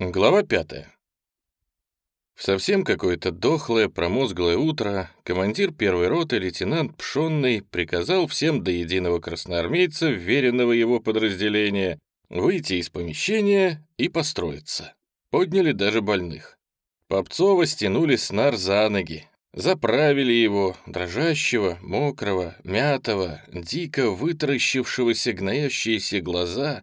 Глава пятая. В совсем какое-то дохлое, промозглое утро командир первой роты лейтенант Пшонный приказал всем до единого красноармейца, веренного его подразделения, выйти из помещения и построиться. Подняли даже больных. Попцова стянули снар за ноги, заправили его, дрожащего, мокрого, мятого, дико вытаращившегося гноящиеся глаза,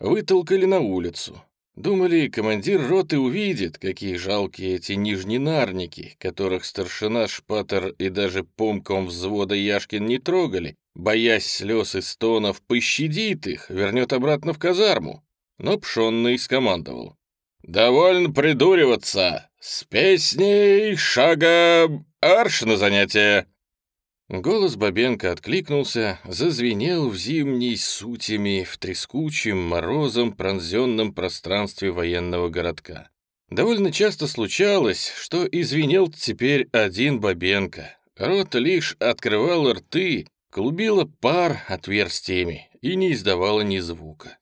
вытолкали на улицу, Думали, командир роты увидит, какие жалкие эти нижненарники, которых старшина Шпатер и даже помком взвода Яшкин не трогали, боясь слез и стонов, пощадит их, вернет обратно в казарму. Но Пшонный скомандовал. «Довольно придуриваться! С песней шагом арш на занятие!» Голос Бабенко откликнулся, зазвенел в зимней сутями в трескучем, морозом пронзенном пространстве военного городка. Довольно часто случалось, что извинел теперь один Бабенко. Рот лишь открывал рты, клубила пар отверстиями и не издавала ни звука.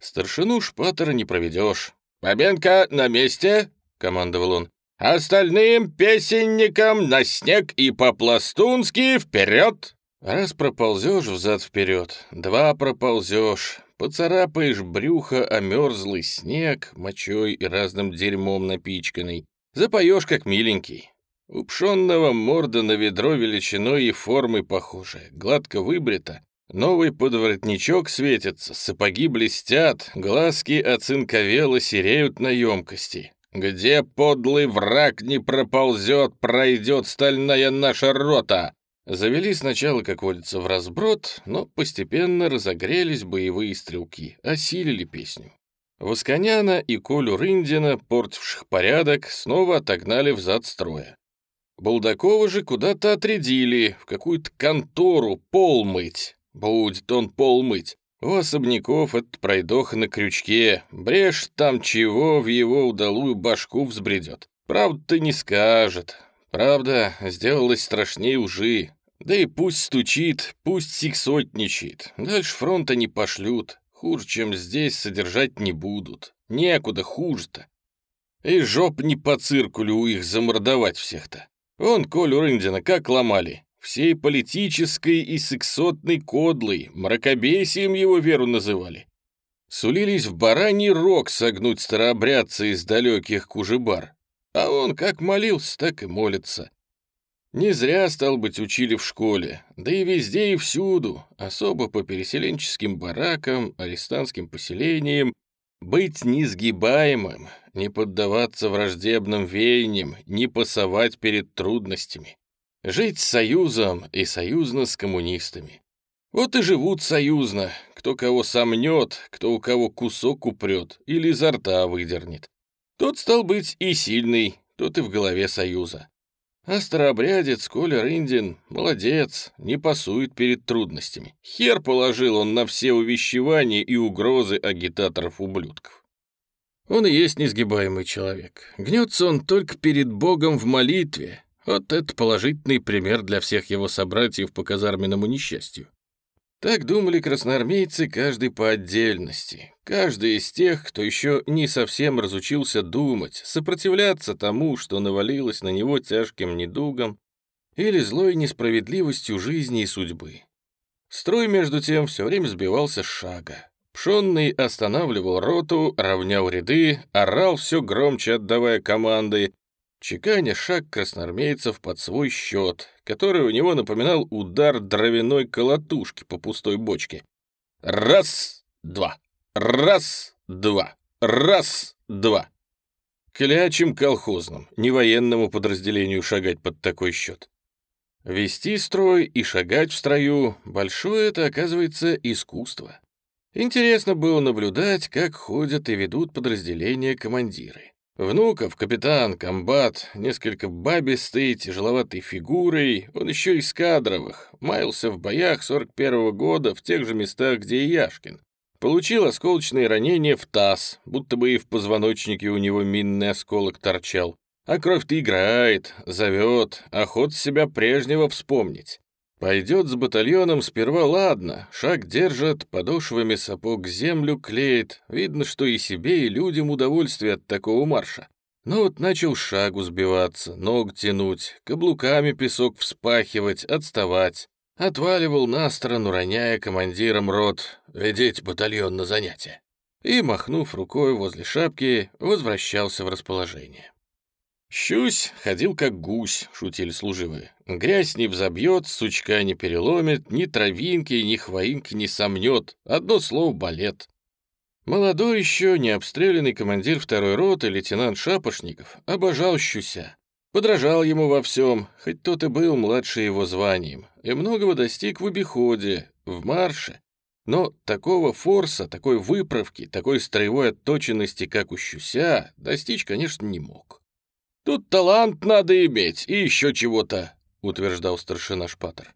Старшину шпатера не проведешь. «Бабенко на месте!» — командовал он. Остальным песенникам на снег и по-пластунски вперед!» Раз проползешь взад-вперед, два проползешь, поцарапаешь брюхо о мерзлый снег, мочой и разным дерьмом напичканный, запоешь как миленький. У пшенного морда на ведро величиной и формой похожая, гладко выбрита, новый подворотничок светится, сапоги блестят, глазки оцинковело сереют на емкости, где подлый враг не проползет, пройдет стальная наша рота. Завели сначала, как водится, в разброд, но постепенно разогрелись боевые стрелки, осилили песню. Восконяна и Колю Рындина, портивших порядок, снова отогнали взад строя. Булдакова же куда-то отрядили, в какую-то контору пол мыть. Будет он пол мыть. У особняков этот пройдоха на крючке, брешь там чего в его удалую башку взбредет. Правда-то не скажет. Правда, сделалось страшнее ужи. Да и пусть стучит, пусть сиксотничает. Дальше фронта не пошлют. Хуже, чем здесь, содержать не будут. Некуда хуже-то. И жоп не по циркулю их замордовать всех-то. Он Колю Рындина как ломали всей политической и сексотной кодлой, мракобесием его веру называли. Сулились в бараний рог согнуть старообрядца из далеких кужебар. А он как молился, так и молится. Не зря, стал быть, учили в школе, да и везде и всюду, особо по переселенческим баракам, арестантским поселениям, быть несгибаемым, не поддаваться враждебным веяниям, не пасовать перед трудностями. Жить с союзом и союзно с коммунистами. Вот и живут союзно, кто кого сомнет, кто у кого кусок упрет или изо рта выдернет. Тот стал быть и сильный, тот и в голове союза. А старообрядец Коля Рындин молодец, не пасует перед трудностями. Хер положил он на все увещевания и угрозы агитаторов-ублюдков. Он и есть несгибаемый человек. Гнется он только перед Богом в молитве, вот это положительный пример для всех его собратьев по казарменному несчастью. Так думали красноармейцы каждый по отдельности, каждый из тех, кто еще не совсем разучился думать, сопротивляться тому, что навалилось на него тяжким недугом или злой несправедливостью жизни и судьбы. Строй, между тем, все время сбивался с шага. Пшенный останавливал роту, равнял ряды, орал все громче, отдавая команды, чеканя шаг красноармейцев под свой счет, который у него напоминал удар дровяной колотушки по пустой бочке. Раз, два, раз, два, раз, два. Клячем колхозным, не военному подразделению шагать под такой счет. Вести строй и шагать в строю — большое это, оказывается, искусство. Интересно было наблюдать, как ходят и ведут подразделения командиры. Внуков, капитан, комбат, несколько бабистой, тяжеловатой фигурой, он еще из кадровых, маялся в боях 41-го года в тех же местах, где и Яшкин. Получил осколочные ранения в таз, будто бы и в позвоночнике у него минный осколок торчал. А кровь-то играет, зовет, охот себя прежнего вспомнить. Пойдет с батальоном сперва ладно, шаг держит, подошвами сапог землю клеит, видно, что и себе, и людям удовольствие от такого марша. Но вот начал шагу сбиваться, ног тянуть, каблуками песок вспахивать, отставать. Отваливал на сторону, роняя командиром рот «Ведите батальон на занятия». И, махнув рукой возле шапки, возвращался в расположение. «Щусь ходил как гусь», — шутили служивые. «Грязь не взобьет, сучка не переломит, ни травинки, ни хвоинки не сомнет. Одно слово — балет». Молодой еще, не обстрелянный командир второй роты, лейтенант Шапошников, обожал Щуся. Подражал ему во всем, хоть тот и был младше его званием, и многого достиг в обиходе, в марше. Но такого форса, такой выправки, такой строевой отточенности, как у Щуся, достичь, конечно, не мог. «Тут талант надо иметь и еще чего-то», — утверждал старшина Шпатер.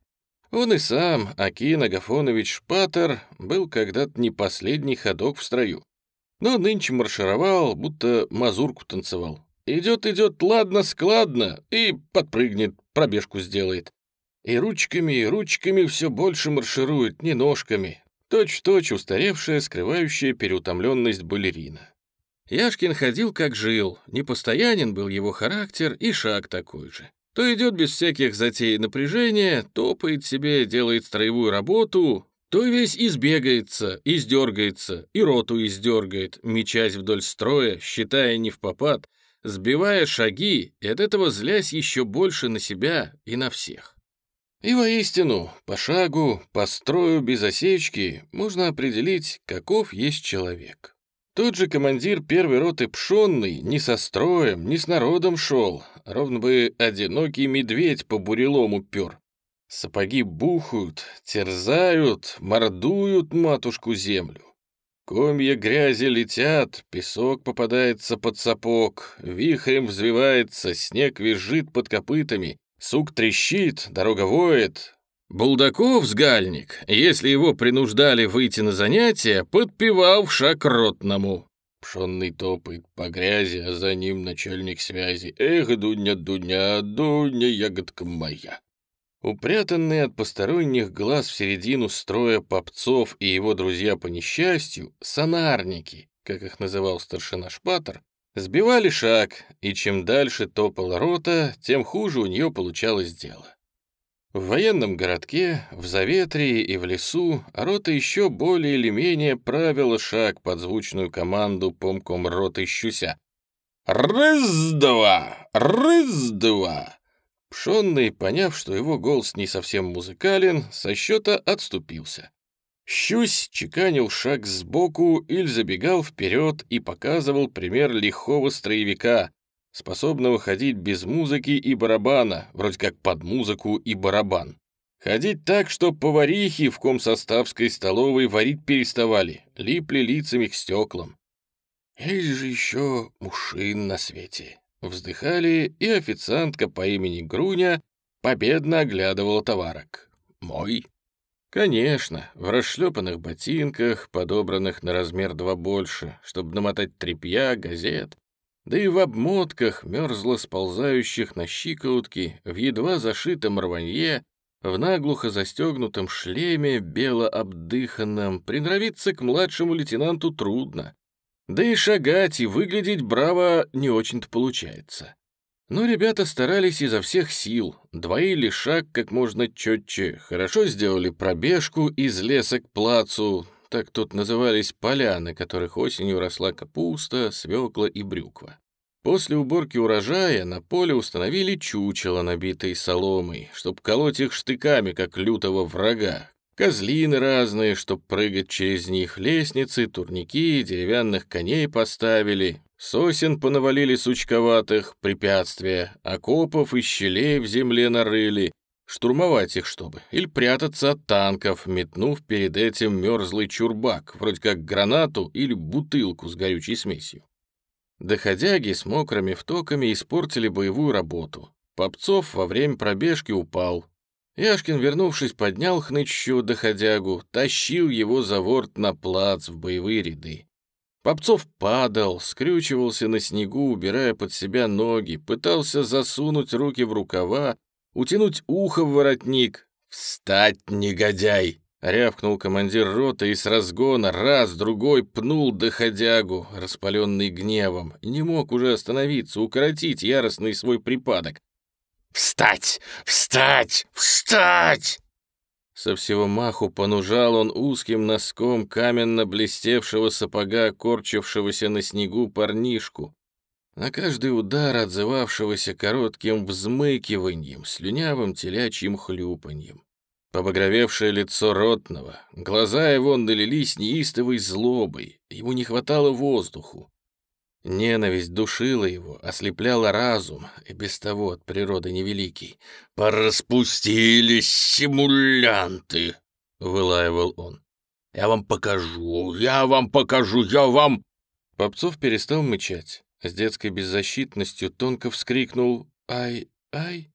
Он и сам, Акин Агафонович Шпатер, был когда-то не последний ходок в строю. Но нынче маршировал, будто мазурку танцевал. Идет, идет, ладно, складно, и подпрыгнет, пробежку сделает. И ручками, и ручками все больше марширует, не ножками. Точь-в-точь устаревшая, скрывающая переутомленность балерина. Яшкин ходил как жил, непостоянен был его характер и шаг такой же. То идет без всяких затей и напряжения, топает себе, делает строевую работу, то весь избегается, издергается, и роту издергает, мечась вдоль строя, считая не в попад, сбивая шаги и от этого злясь еще больше на себя и на всех. И воистину, по шагу, по строю без осечки можно определить, каков есть человек. Тот же командир первой роты Пшонный ни со строем, ни с народом шел, ровно бы одинокий медведь по бурелому пер. Сапоги бухают, терзают, мордуют матушку землю. Комья грязи летят, песок попадается под сапог, вихрем взвивается, снег визжит под копытами, сук трещит, дорога воет, Булдаков, сгальник, если его принуждали выйти на занятия, подпевал в шаг ротному. Пшенный топает по грязи, а за ним начальник связи. Эх, Дуня, Дуня, Дуня, ягодка моя. Упрятанные от посторонних глаз в середину строя попцов и его друзья по несчастью, сонарники, как их называл старшина Шпатер, сбивали шаг, и чем дальше топала рота, тем хуже у нее получалось дело. В военном городке, в заветрии и в лесу рота еще более или менее правила шаг под звучную команду помком роты Щуся. «Рыз-два! Рыз-два!» Пшенный, поняв, что его голос не совсем музыкален, со счета отступился. Щусь чеканил шаг сбоку или забегал вперед и показывал пример лихого строевика, способного ходить без музыки и барабана, вроде как под музыку и барабан. Ходить так, что поварихи в комсоставской столовой варить переставали, липли лицами к стеклам. Есть же еще мужчин на свете. Вздыхали, и официантка по имени Груня победно оглядывала товарок. Мой. Конечно, в расшлепанных ботинках, подобранных на размер два больше, чтобы намотать тряпья, газет, да и в обмотках, мерзло сползающих на щиколотки, в едва зашитом рванье, в наглухо застегнутом шлеме, бело обдыханном, приноровиться к младшему лейтенанту трудно. Да и шагать и выглядеть браво не очень-то получается. Но ребята старались изо всех сил, двоили шаг как можно четче, хорошо сделали пробежку из леса к плацу, так тут назывались поля, на которых осенью росла капуста, свекла и брюква. После уборки урожая на поле установили чучело, набитые соломой, чтоб колоть их штыками, как лютого врага. Козлины разные, чтоб прыгать через них, лестницы, турники, деревянных коней поставили, сосен понавалили сучковатых, препятствия, окопов и щелей в земле нарыли, Штурмовать их чтобы, или прятаться от танков, метнув перед этим мерзлый чурбак, вроде как гранату или бутылку с горючей смесью. Доходяги с мокрыми втоками испортили боевую работу. Попцов во время пробежки упал. Яшкин, вернувшись, поднял хнычущего доходягу, тащил его за ворот на плац в боевые ряды. Попцов падал, скрючивался на снегу, убирая под себя ноги, пытался засунуть руки в рукава, утянуть ухо в воротник. «Встать, негодяй!» — рявкнул командир роты и с разгона раз, другой пнул доходягу, распаленный гневом. Не мог уже остановиться, укоротить яростный свой припадок. «Встать! Встать! Встать!» Со всего маху понужал он узким носком каменно блестевшего сапога, корчившегося на снегу парнишку, на каждый удар отзывавшегося коротким взмыкиванием, слюнявым телячьим хлюпаньем. Побагровевшее лицо ротного, глаза его налились неистовой злобой, ему не хватало воздуху. Ненависть душила его, ослепляла разум, и без того от природы невеликий. «Пораспустились симулянты!» — вылаивал он. «Я вам покажу, я вам покажу, я вам...» Попцов перестал мычать. С детской беззащитностью тонко вскрикнул «Ай, ай!»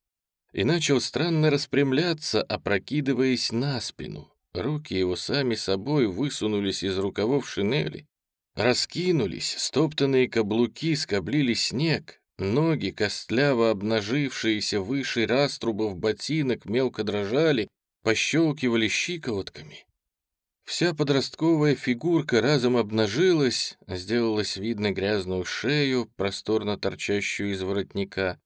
и начал странно распрямляться, опрокидываясь на спину. Руки его сами собой высунулись из рукавов шинели, Раскинулись, стоптанные каблуки скоблили снег, ноги, костляво обнажившиеся выше раструбов ботинок, мелко дрожали, пощелкивали щиколотками. Вся подростковая фигурка разом обнажилась, сделалось видно грязную шею, просторно торчащую из воротника.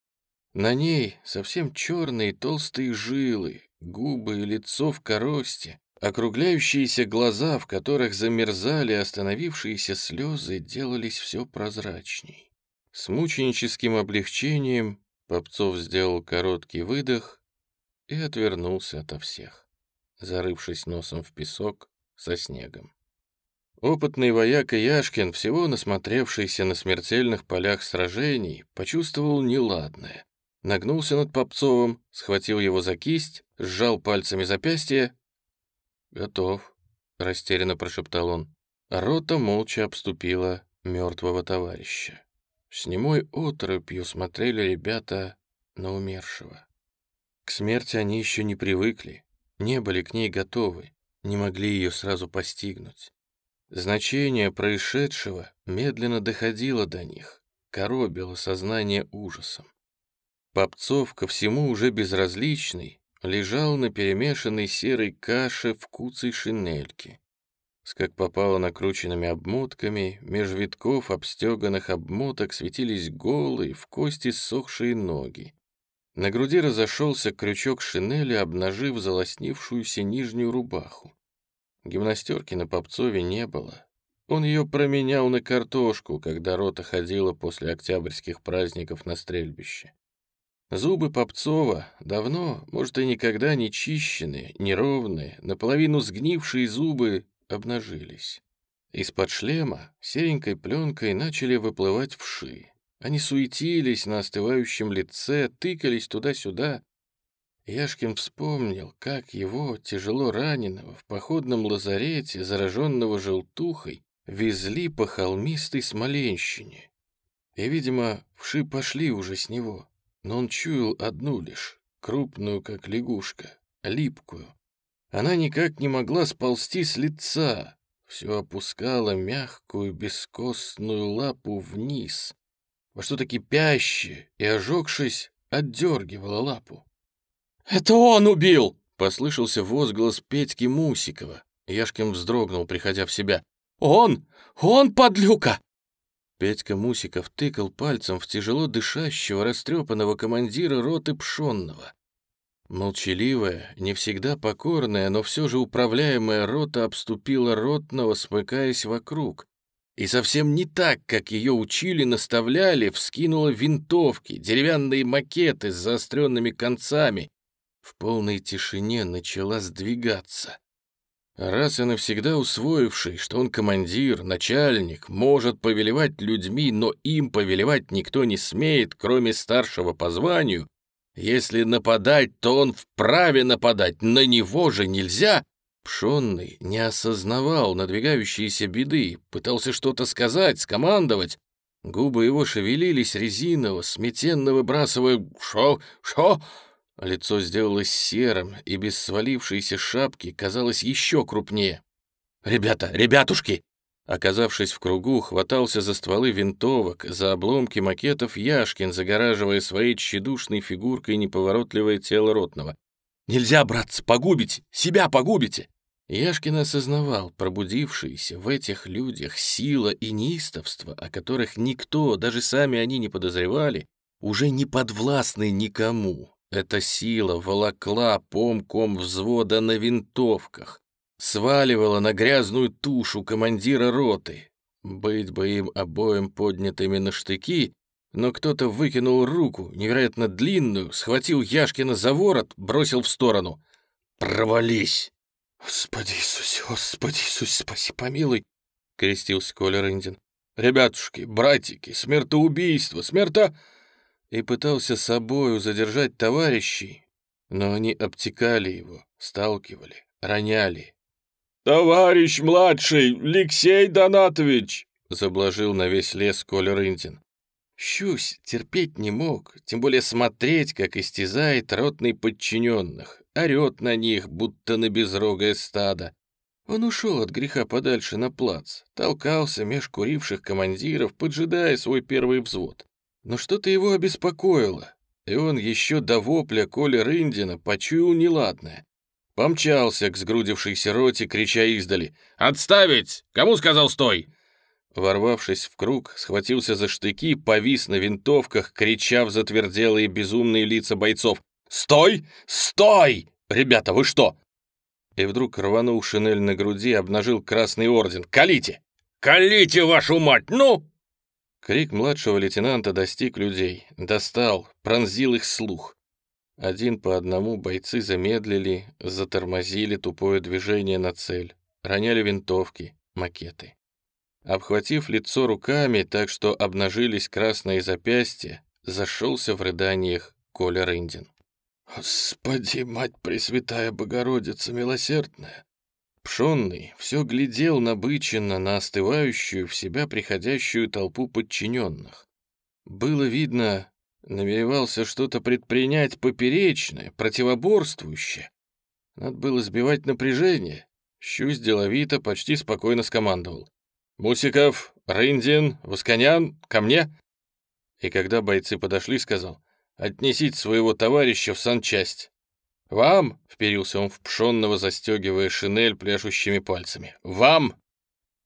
На ней совсем черные толстые жилы, губы и лицо в коросте, Округляющиеся глаза, в которых замерзали остановившиеся слезы, делались все прозрачней. С мученическим облегчением Попцов сделал короткий выдох и отвернулся ото всех, зарывшись носом в песок со снегом. Опытный вояка Яшкин, всего насмотревшийся на смертельных полях сражений, почувствовал неладное. Нагнулся над Попцовым, схватил его за кисть, сжал пальцами запястье «Готов», — растерянно прошептал он. Рота молча обступила мертвого товарища. С немой оторопью смотрели ребята на умершего. К смерти они еще не привыкли, не были к ней готовы, не могли ее сразу постигнуть. Значение происшедшего медленно доходило до них, коробило сознание ужасом. Попцов ко всему уже безразличный, лежал на перемешанной серой каше в куцей шинельке. С как попало накрученными обмотками, меж витков обстеганных обмоток светились голые, в кости ссохшие ноги. На груди разошелся крючок шинели, обнажив залоснившуюся нижнюю рубаху. Гимнастерки на Попцове не было. Он ее променял на картошку, когда рота ходила после октябрьских праздников на стрельбище. Зубы Попцова, давно, может, и никогда не чищенные, неровные, наполовину сгнившие зубы обнажились. Из-под шлема серенькой пленкой начали выплывать вши. Они суетились на остывающем лице, тыкались туда-сюда. Яшкин вспомнил, как его, тяжело раненого, в походном лазарете, зараженного желтухой, везли по холмистой Смоленщине. И, видимо, вши пошли уже с него но он чуял одну лишь, крупную, как лягушка, липкую. Она никак не могла сползти с лица, все опускала мягкую, бескостную лапу вниз, во что-то кипящее, и, ожегшись, отдергивала лапу. «Это он убил!» — послышался возглас Петьки Мусикова. Яшкин вздрогнул, приходя в себя. «Он! Он, подлюка! Петька Мусиков тыкал пальцем в тяжело дышащего, растрепанного командира роты Пшонного. Молчаливая, не всегда покорная, но все же управляемая рота обступила ротного, смыкаясь вокруг. И совсем не так, как ее учили, наставляли, вскинула винтовки, деревянные макеты с заостренными концами. В полной тишине начала сдвигаться. Раз и навсегда усвоивший, что он командир, начальник, может повелевать людьми, но им повелевать никто не смеет, кроме старшего по званию, если нападать, то он вправе нападать, на него же нельзя. Пшенный не осознавал надвигающиеся беды, пытался что-то сказать, скомандовать. Губы его шевелились резиново, сметенно выбрасывая «шо, шо», Лицо сделалось серым, и без свалившейся шапки казалось еще крупнее. «Ребята, ребятушки!» Оказавшись в кругу, хватался за стволы винтовок, за обломки макетов Яшкин, загораживая своей тщедушной фигуркой неповоротливое тело ротного. Нельзя, братцы, погубите, себя погубите!» Яшкин осознавал пробудившиеся в этих людях сила и неистовство, о которых никто, даже сами они не подозревали, уже не подвластны никому. Эта сила волокла помком взвода на винтовках, сваливала на грязную тушу командира роты. Быть бы им обоим поднятыми на штыки, но кто-то выкинул руку, невероятно длинную, схватил Яшкина за ворот, бросил в сторону. «Провались!» «Господи Иисусе, Господи Иисусе, спаси, помилуй!» — крестился Коля Рындин. «Ребятушки, братики, смертоубийство, смерто...» И пытался собою задержать товарищей, но они обтекали его, сталкивали, роняли. «Товарищ младший, Алексей Донатович!» — заблажил на весь лес Коля Рындин. Щусь терпеть не мог, тем более смотреть, как истязает ротный подчиненных, орет на них, будто на безрогое стадо. Он ушел от греха подальше на плац, толкался меж куривших командиров, поджидая свой первый взвод. Но что-то его обеспокоило, и он еще до вопля Коля Рындина почуял неладное. Помчался к сгрудившейся роте, крича издали «Отставить! Кому сказал стой?» Ворвавшись в круг, схватился за штыки, повис на винтовках, крича в затверделые безумные лица бойцов. «Стой! Стой! Ребята, вы что?» И вдруг рванул шинель на груди, обнажил красный орден. «Калите! Калите, вашу мать! Ну!» Крик младшего лейтенанта достиг людей, достал, пронзил их слух. Один по одному бойцы замедлили, затормозили тупое движение на цель, роняли винтовки, макеты. Обхватив лицо руками так, что обнажились красные запястья, зашелся в рыданиях Коля Рындин. «Господи, мать Пресвятая Богородица милосердная!» Пшенный все глядел набыченно на остывающую, в себя приходящую толпу подчиненных. Было видно, намеревался что-то предпринять поперечное, противоборствующее. Надо было сбивать напряжение. Щусь деловито, почти спокойно скомандовал. «Мусиков, Рындин, Восконян, ко мне!» И когда бойцы подошли, сказал, «Отнесите своего товарища в санчасть». «Вам!» — вперился он в пшенного, застегивая шинель пляшущими пальцами. «Вам!»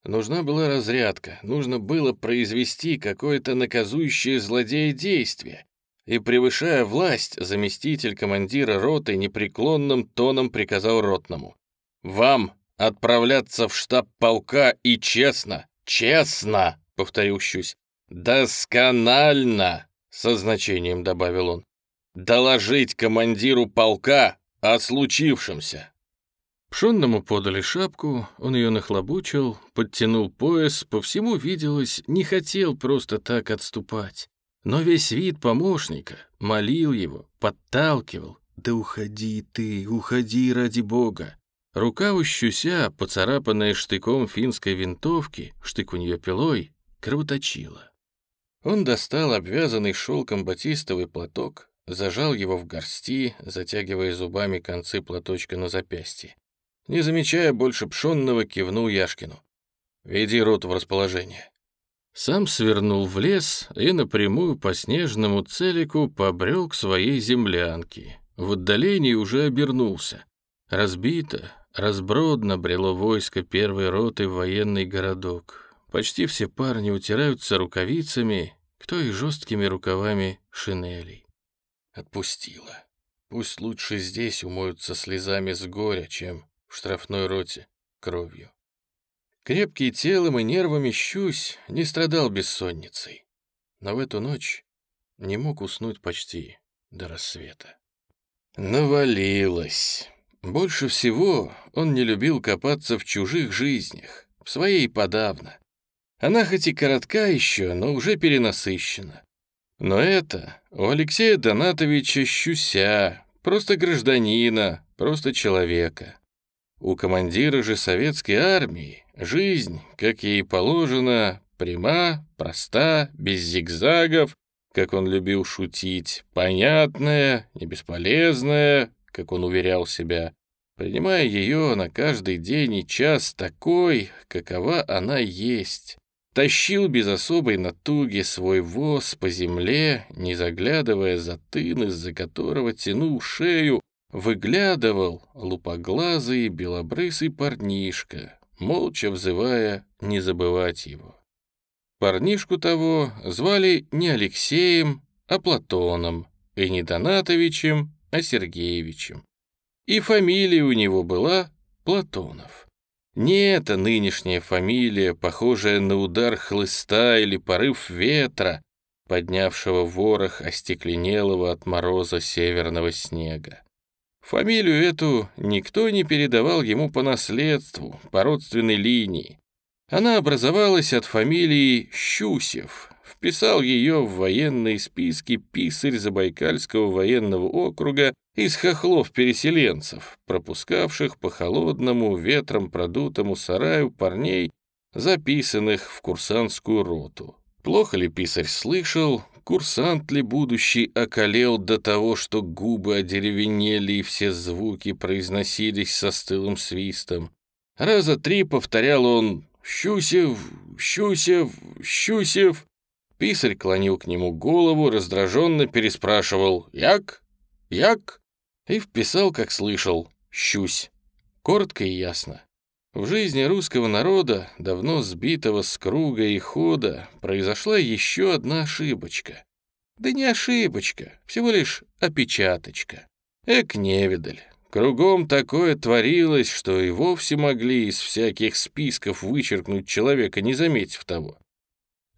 Нужна была разрядка, нужно было произвести какое-то наказующее злодея действие. И, превышая власть, заместитель командира роты непреклонным тоном приказал ротному. «Вам отправляться в штаб полка и честно, честно, повторил Щусь, досконально, со значением добавил он, доложить командиру полка о случившемся. Пшенному подали шапку, он ее нахлобучил, подтянул пояс, по всему виделось, не хотел просто так отступать. Но весь вид помощника молил его, подталкивал. «Да уходи ты, уходи ради бога! Рука у щуся, поцарапанная штыком финской винтовки, штык у нее пилой, кровоточила. Он достал обвязанный шелком батистовый платок, зажал его в горсти, затягивая зубами концы платочка на запястье. Не замечая больше пшенного, кивнул Яшкину. «Веди рот в расположение». Сам свернул в лес и напрямую по снежному целику побрел к своей землянке. В отдалении уже обернулся. Разбито, Разбродно брело войско первой роты в военный городок. Почти все парни утираются рукавицами, кто и жесткими рукавами шинелей. Отпустила. Пусть лучше здесь умоются слезами с горя, чем в штрафной роте кровью. Крепкий телом и нервами щусь не страдал бессонницей, но в эту ночь не мог уснуть почти до рассвета. Навалилось. Больше всего он не любил копаться в чужих жизнях, в своей подавно. Она хоть и коротка еще, но уже перенасыщена. Но это у Алексея Донатовича Щуся, просто гражданина, просто человека. У командира же советской армии жизнь, как ей положено, пряма, проста, без зигзагов, как он любил шутить, понятная, не бесполезная, как он уверял себя, принимая ее на каждый день и час такой, какова она есть. Тащил без особой натуги свой воз по земле, не заглядывая за тын, из-за которого тянул шею, выглядывал лупоглазый белобрысый парнишка, молча взывая не забывать его. Парнишку того звали не Алексеем, а Платоном, и не Донатовичем, а Сергеевичем. И фамилия у него была Платонов. Не эта нынешняя фамилия, похожая на удар хлыста или порыв ветра, поднявшего ворох остекленелого от мороза северного снега. Фамилию эту никто не передавал ему по наследству, по родственной линии. Она образовалась от фамилии Щусев. Вписал ее в военные списки писарь Забайкальского военного округа из хохлов-переселенцев, пропускавших по холодному, ветром продутому сараю парней, записанных в курсантскую роту. Плохо ли писарь слышал, курсант ли будущий околел до того, что губы одеревенели и все звуки произносились со стылым свистом. Раза три повторял он «Щусев! Щусев! Щусев!» Писарь клонил к нему голову, раздраженно переспрашивал «Як? Як?» и вписал, как слышал, «Щусь». Коротко и ясно. В жизни русского народа, давно сбитого с круга и хода, произошла еще одна ошибочка. Да не ошибочка, всего лишь опечаточка. Эк, невидаль. Кругом такое творилось, что и вовсе могли из всяких списков вычеркнуть человека, не заметив того.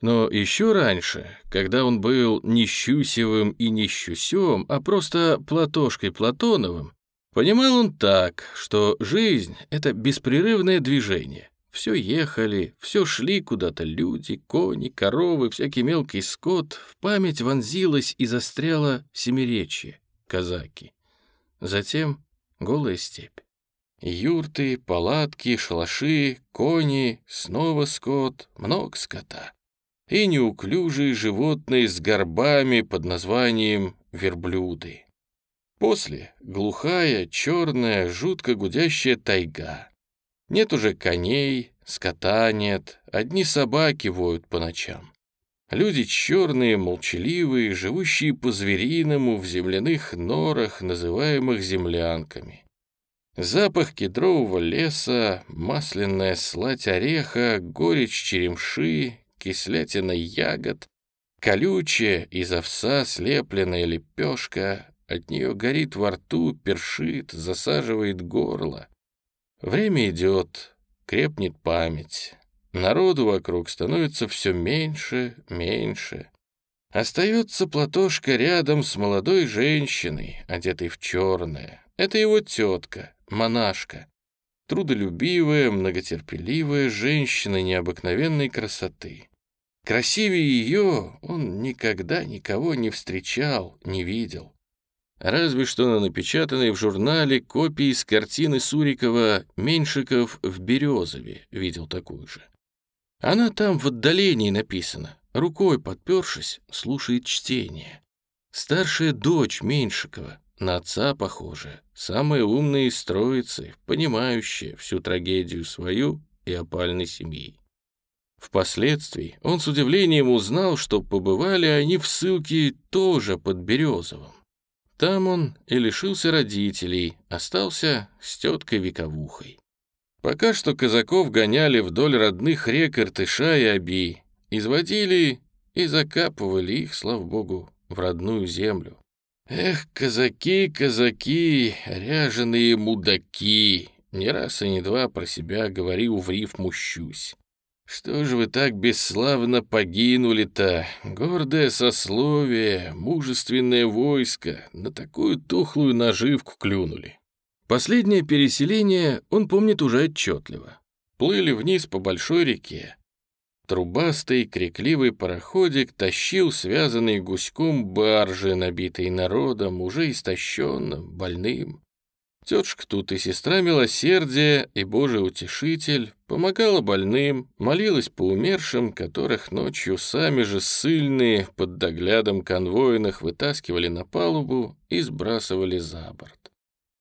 Но еще раньше, когда он был не Щусевым и не Щусем, а просто Платошкой Платоновым, Понимал он так, что жизнь — это беспрерывное движение. Все ехали, все шли куда-то люди, кони, коровы, всякий мелкий скот. В память вонзилась и застряла семиречье, казаки. Затем голая степь. Юрты, палатки, шалаши, кони, снова скот, много скота. И неуклюжие животные с горбами под названием верблюды. После — глухая, черная, жутко гудящая тайга. Нет уже коней, скота нет, одни собаки воют по ночам. Люди черные, молчаливые, живущие по-звериному в земляных норах, называемых землянками. Запах кедрового леса, масляная сладь ореха, горечь черемши, кислятина ягод, колючая из овса слепленная лепешка, от нее горит во рту, першит, засаживает горло. Время идет, крепнет память. Народу вокруг становится все меньше, меньше. Остается Платошка рядом с молодой женщиной, одетой в черное. Это его тетка, монашка. Трудолюбивая, многотерпеливая женщина необыкновенной красоты. Красивее ее он никогда никого не встречал, не видел. Разве что на напечатанной в журнале копии с картины Сурикова «Меньшиков в Березове» видел такую же. Она там в отдалении написана, рукой подпершись, слушает чтение. Старшая дочь Меньшикова, на отца похожая, самая умная из троицы, понимающая всю трагедию свою и опальной семьи. Впоследствии он с удивлением узнал, что побывали они в ссылке тоже под Березовым. Там он и лишился родителей, остался с теткой Вековухой. Пока что казаков гоняли вдоль родных рек Иртыша и Аби, изводили и закапывали их, слава богу, в родную землю. Эх, казаки, казаки, ряженые мудаки, не раз и не два про себя говорил в рифму «щусь». Что же вы так бесславно погинули-то? Гордое сословие, мужественное войско, на такую тухлую наживку клюнули. Последнее переселение он помнит уже отчетливо. Плыли вниз по большой реке. Трубастый, крикливый пароходик тащил связанный гуськом баржи, набитые народом, уже истощенным, больным. Тетушка тут и сестра милосердия, и Божий утешитель, помогала больным, молилась по умершим, которых ночью сами же ссыльные под доглядом конвойных вытаскивали на палубу и сбрасывали за борт.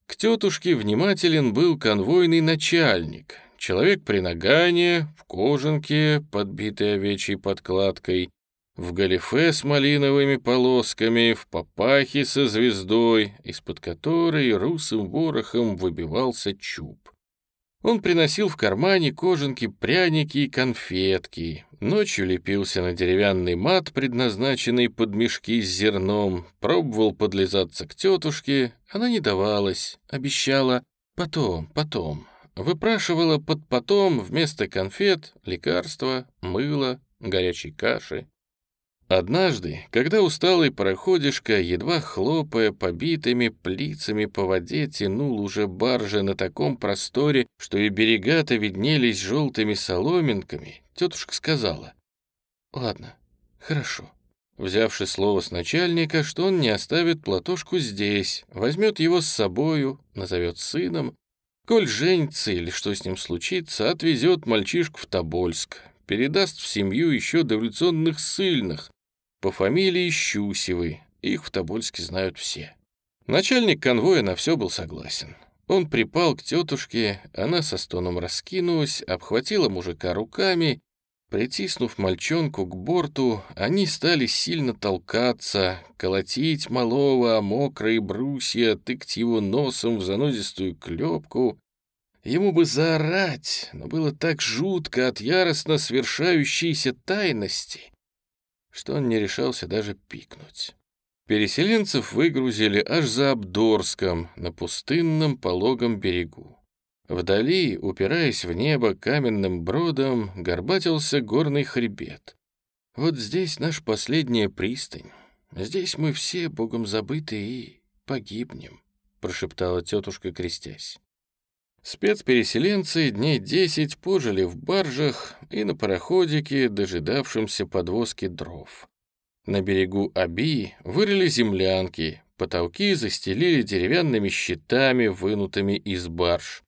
К тетушке внимателен был конвойный начальник, человек при нагане, в кожанке, подбитой овечьей подкладкой, в галифе с малиновыми полосками, в папахе со звездой, из-под которой русым ворохом выбивался чуб. Он приносил в кармане кожанки пряники и конфетки, ночью лепился на деревянный мат, предназначенный под мешки с зерном, пробовал подлизаться к тетушке, она не давалась, обещала «потом, потом». Выпрашивала под потом вместо конфет лекарства, мыла, горячей каши. Однажды, когда усталый пароходишка, едва хлопая побитыми плицами по воде, тянул уже баржи на таком просторе, что и берега-то виднелись желтыми соломинками, тетушка сказала, «Ладно, хорошо». Взявши слово с начальника, что он не оставит платошку здесь, возьмет его с собою, назовет сыном, коль женится или что с ним случится, отвезет мальчишку в Тобольск, передаст в семью еще дореволюционных ссыльных, по фамилии Щусевы, их в Тобольске знают все. Начальник конвоя на все был согласен. Он припал к тетушке, она со стоном раскинулась, обхватила мужика руками, притиснув мальчонку к борту, они стали сильно толкаться, колотить малого о мокрые брусья, тыкать его носом в занозистую клепку. Ему бы заорать, но было так жутко от яростно свершающейся тайности, что он не решался даже пикнуть. Переселенцев выгрузили аж за Абдорском, на пустынном пологом берегу. Вдали, упираясь в небо каменным бродом, горбатился горный хребет. Вот здесь наш последняя пристань. Здесь мы все, богом забыты, и погибнем, прошептала тетушка, крестясь. Спецпереселенцы дней десять пожили в баржах и на пароходике, дожидавшемся подвозки дров. На берегу Аби вырыли землянки, потолки застелили деревянными щитами, вынутыми из барж.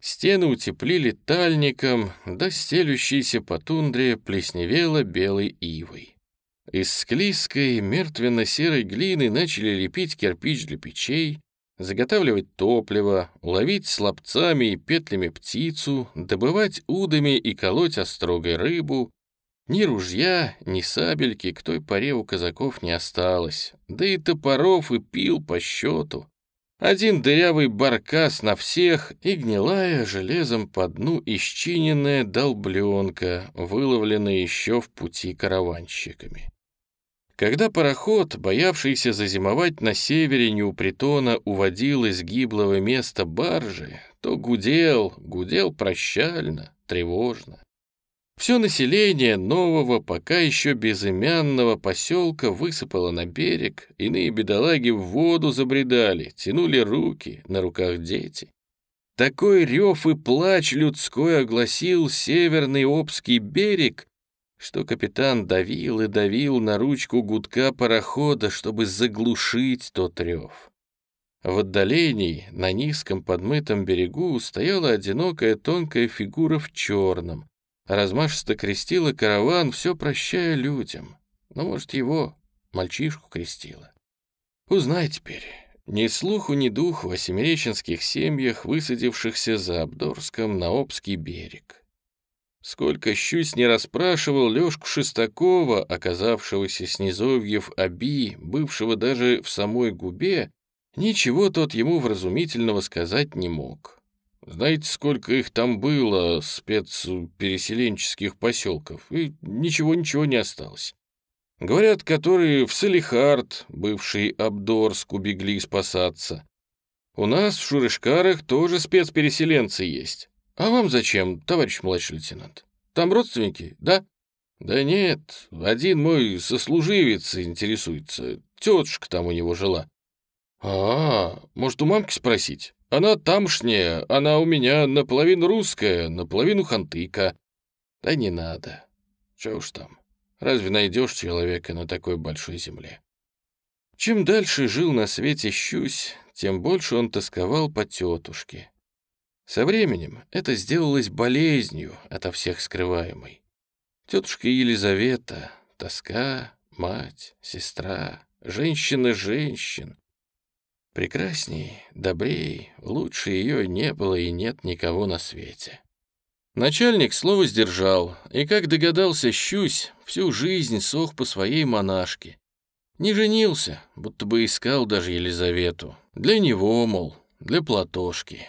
Стены утеплили тальником, да стелющейся по тундре плесневело белой ивой. Из склизкой, мертвенно-серой глины начали лепить кирпич для печей, заготавливать топливо, ловить слабцами и петлями птицу, добывать удами и колоть острогой рыбу. Ни ружья, ни сабельки к той поре у казаков не осталось, да и топоров и пил по счету. Один дырявый баркас на всех и гнилая железом по дну исчиненная долбленка, выловленная еще в пути караванщиками. Когда пароход, боявшийся зазимовать на севере Неупритона, уводил из гиблого места баржи, то гудел, гудел прощально, тревожно. Все население нового, пока еще безымянного поселка высыпало на берег, иные бедолаги в воду забредали, тянули руки, на руках дети. Такой рев и плач людской огласил северный Обский берег, что капитан давил и давил на ручку гудка парохода, чтобы заглушить тот рев. В отдалении, на низком подмытом берегу, стояла одинокая тонкая фигура в черном. Размашисто крестила караван, все прощая людям. Ну, может, его, мальчишку, крестила. Узнай теперь. Ни слуху, ни духу о семиреченских семьях, высадившихся за Абдорском на Обский берег. Сколько щусь не расспрашивал Лёшку Шестакова, оказавшегося с низовьев Аби, бывшего даже в самой губе, ничего тот ему вразумительного сказать не мог. Знаете, сколько их там было, спецпереселенческих поселков, и ничего-ничего не осталось. Говорят, которые в Салихард, бывший Абдорск, убегли спасаться. У нас в Шурышкарах тоже спецпереселенцы есть. «А вам зачем, товарищ младший лейтенант? Там родственники, да?» «Да нет, один мой сослуживец интересуется. Тетушка там у него жила». «А, может, у мамки спросить? Она тамшняя, она у меня наполовину русская, наполовину хантыка». «Да не надо. Что уж там. Разве найдешь человека на такой большой земле?» Чем дальше жил на свете Щусь, тем больше он тосковал по тетушке. Со временем это сделалось болезнью, ото всех скрываемой. Тетушка Елизавета, тоска, мать, сестра, женщина женщин. Прекрасней, добрей, лучше ее не было и нет никого на свете. Начальник слово сдержал, и, как догадался Щусь, всю жизнь сох по своей монашке. Не женился, будто бы искал даже Елизавету. Для него, мол, для Платошки.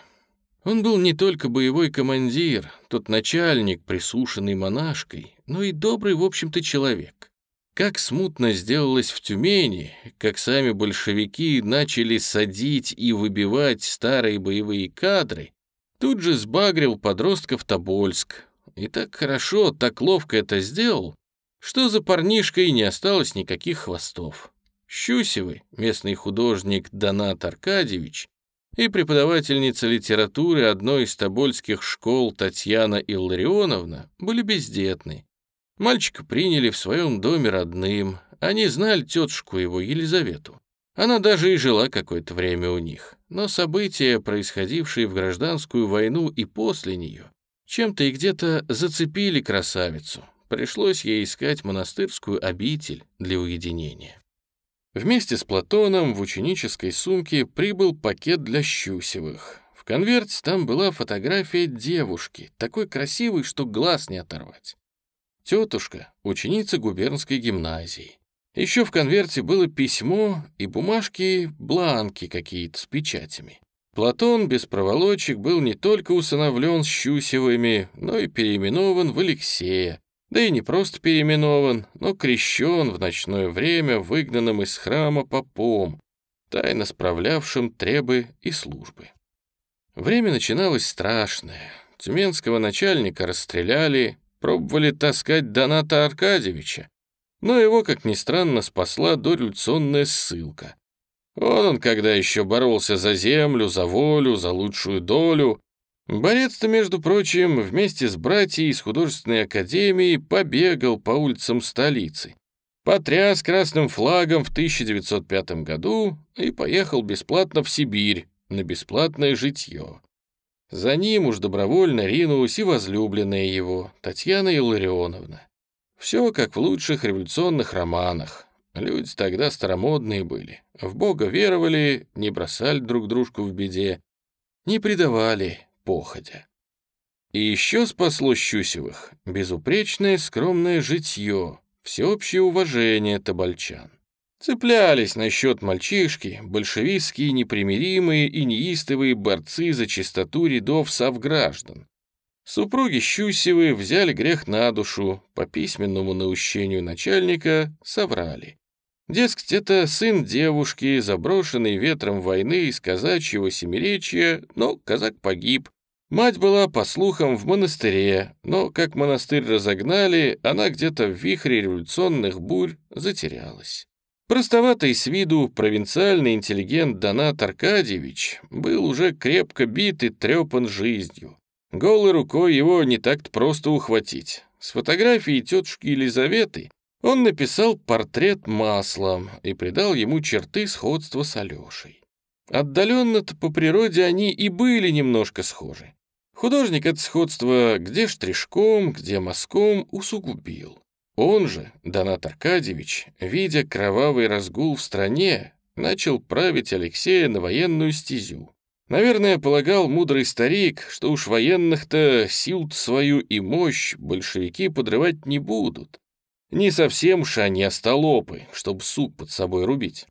Он был не только боевой командир, тот начальник, присушенный монашкой, но и добрый, в общем-то, человек. Как смутно сделалось в Тюмени, как сами большевики начали садить и выбивать старые боевые кадры, тут же сбагрил подростков Тобольск. И так хорошо, так ловко это сделал, что за парнишкой не осталось никаких хвостов. Щусевый, местный художник Донат Аркадьевич и преподавательница литературы одной из тобольских школ Татьяна Илларионовна были бездетны. Мальчика приняли в своем доме родным, они знали тетушку его, Елизавету. Она даже и жила какое-то время у них. Но события, происходившие в гражданскую войну и после нее, чем-то и где-то зацепили красавицу, пришлось ей искать монастырскую обитель для уединения. Вместе с Платоном в ученической сумке прибыл пакет для Щусевых. В конверте там была фотография девушки, такой красивой, что глаз не оторвать. Тетушка, ученица губернской гимназии. Еще в конверте было письмо и бумажки, бланки какие-то с печатями. Платон без проволочек был не только усыновлен Щусевыми, но и переименован в Алексея, да и не просто переименован, но крещен в ночное время выгнанным из храма попом, тайно справлявшим требы и службы. Время начиналось страшное. Тюменского начальника расстреляли, пробовали таскать Доната Аркадьевича, но его, как ни странно, спасла дореволюционная ссылка. Он он, когда еще боролся за землю, за волю, за лучшую долю, Борец-то, между прочим, вместе с братьями из художественной академии побегал по улицам столицы, потряс красным флагом в 1905 году и поехал бесплатно в Сибирь на бесплатное житье. За ним уж добровольно ринулась и возлюбленная его, Татьяна Илларионовна. Все как в лучших революционных романах. Люди тогда старомодные были, в Бога веровали, не бросали друг дружку в беде, не предавали, походя. И еще спасло Щусевых безупречное скромное житье, всеобщее уважение табальчан. Цеплялись насчет мальчишки большевистские непримиримые и неистовые борцы за чистоту рядов совграждан. Супруги Щусевы взяли грех на душу, по письменному наущению начальника соврали. Дескать, это сын девушки, заброшенный ветром войны из казачьего семиречья, но казак погиб. Мать была, по слухам, в монастыре, но как монастырь разогнали, она где-то в вихре революционных бурь затерялась. Простоватый с виду провинциальный интеллигент Донат Аркадьевич был уже крепко бит и трепан жизнью. Голой рукой его не так-то просто ухватить. С фотографией тетушки Елизаветы он написал портрет маслом и придал ему черты сходства с Алешей. Отдаленно-то по природе они и были немножко схожи. Художник это сходство где штришком, где мазком усугубил. Он же, Донат Аркадьевич, видя кровавый разгул в стране, начал править Алексея на военную стезю. Наверное, полагал мудрый старик, что уж военных-то сил свою и мощь большевики подрывать не будут, не совсем уж они остолопы, чтобы суп под собой рубить.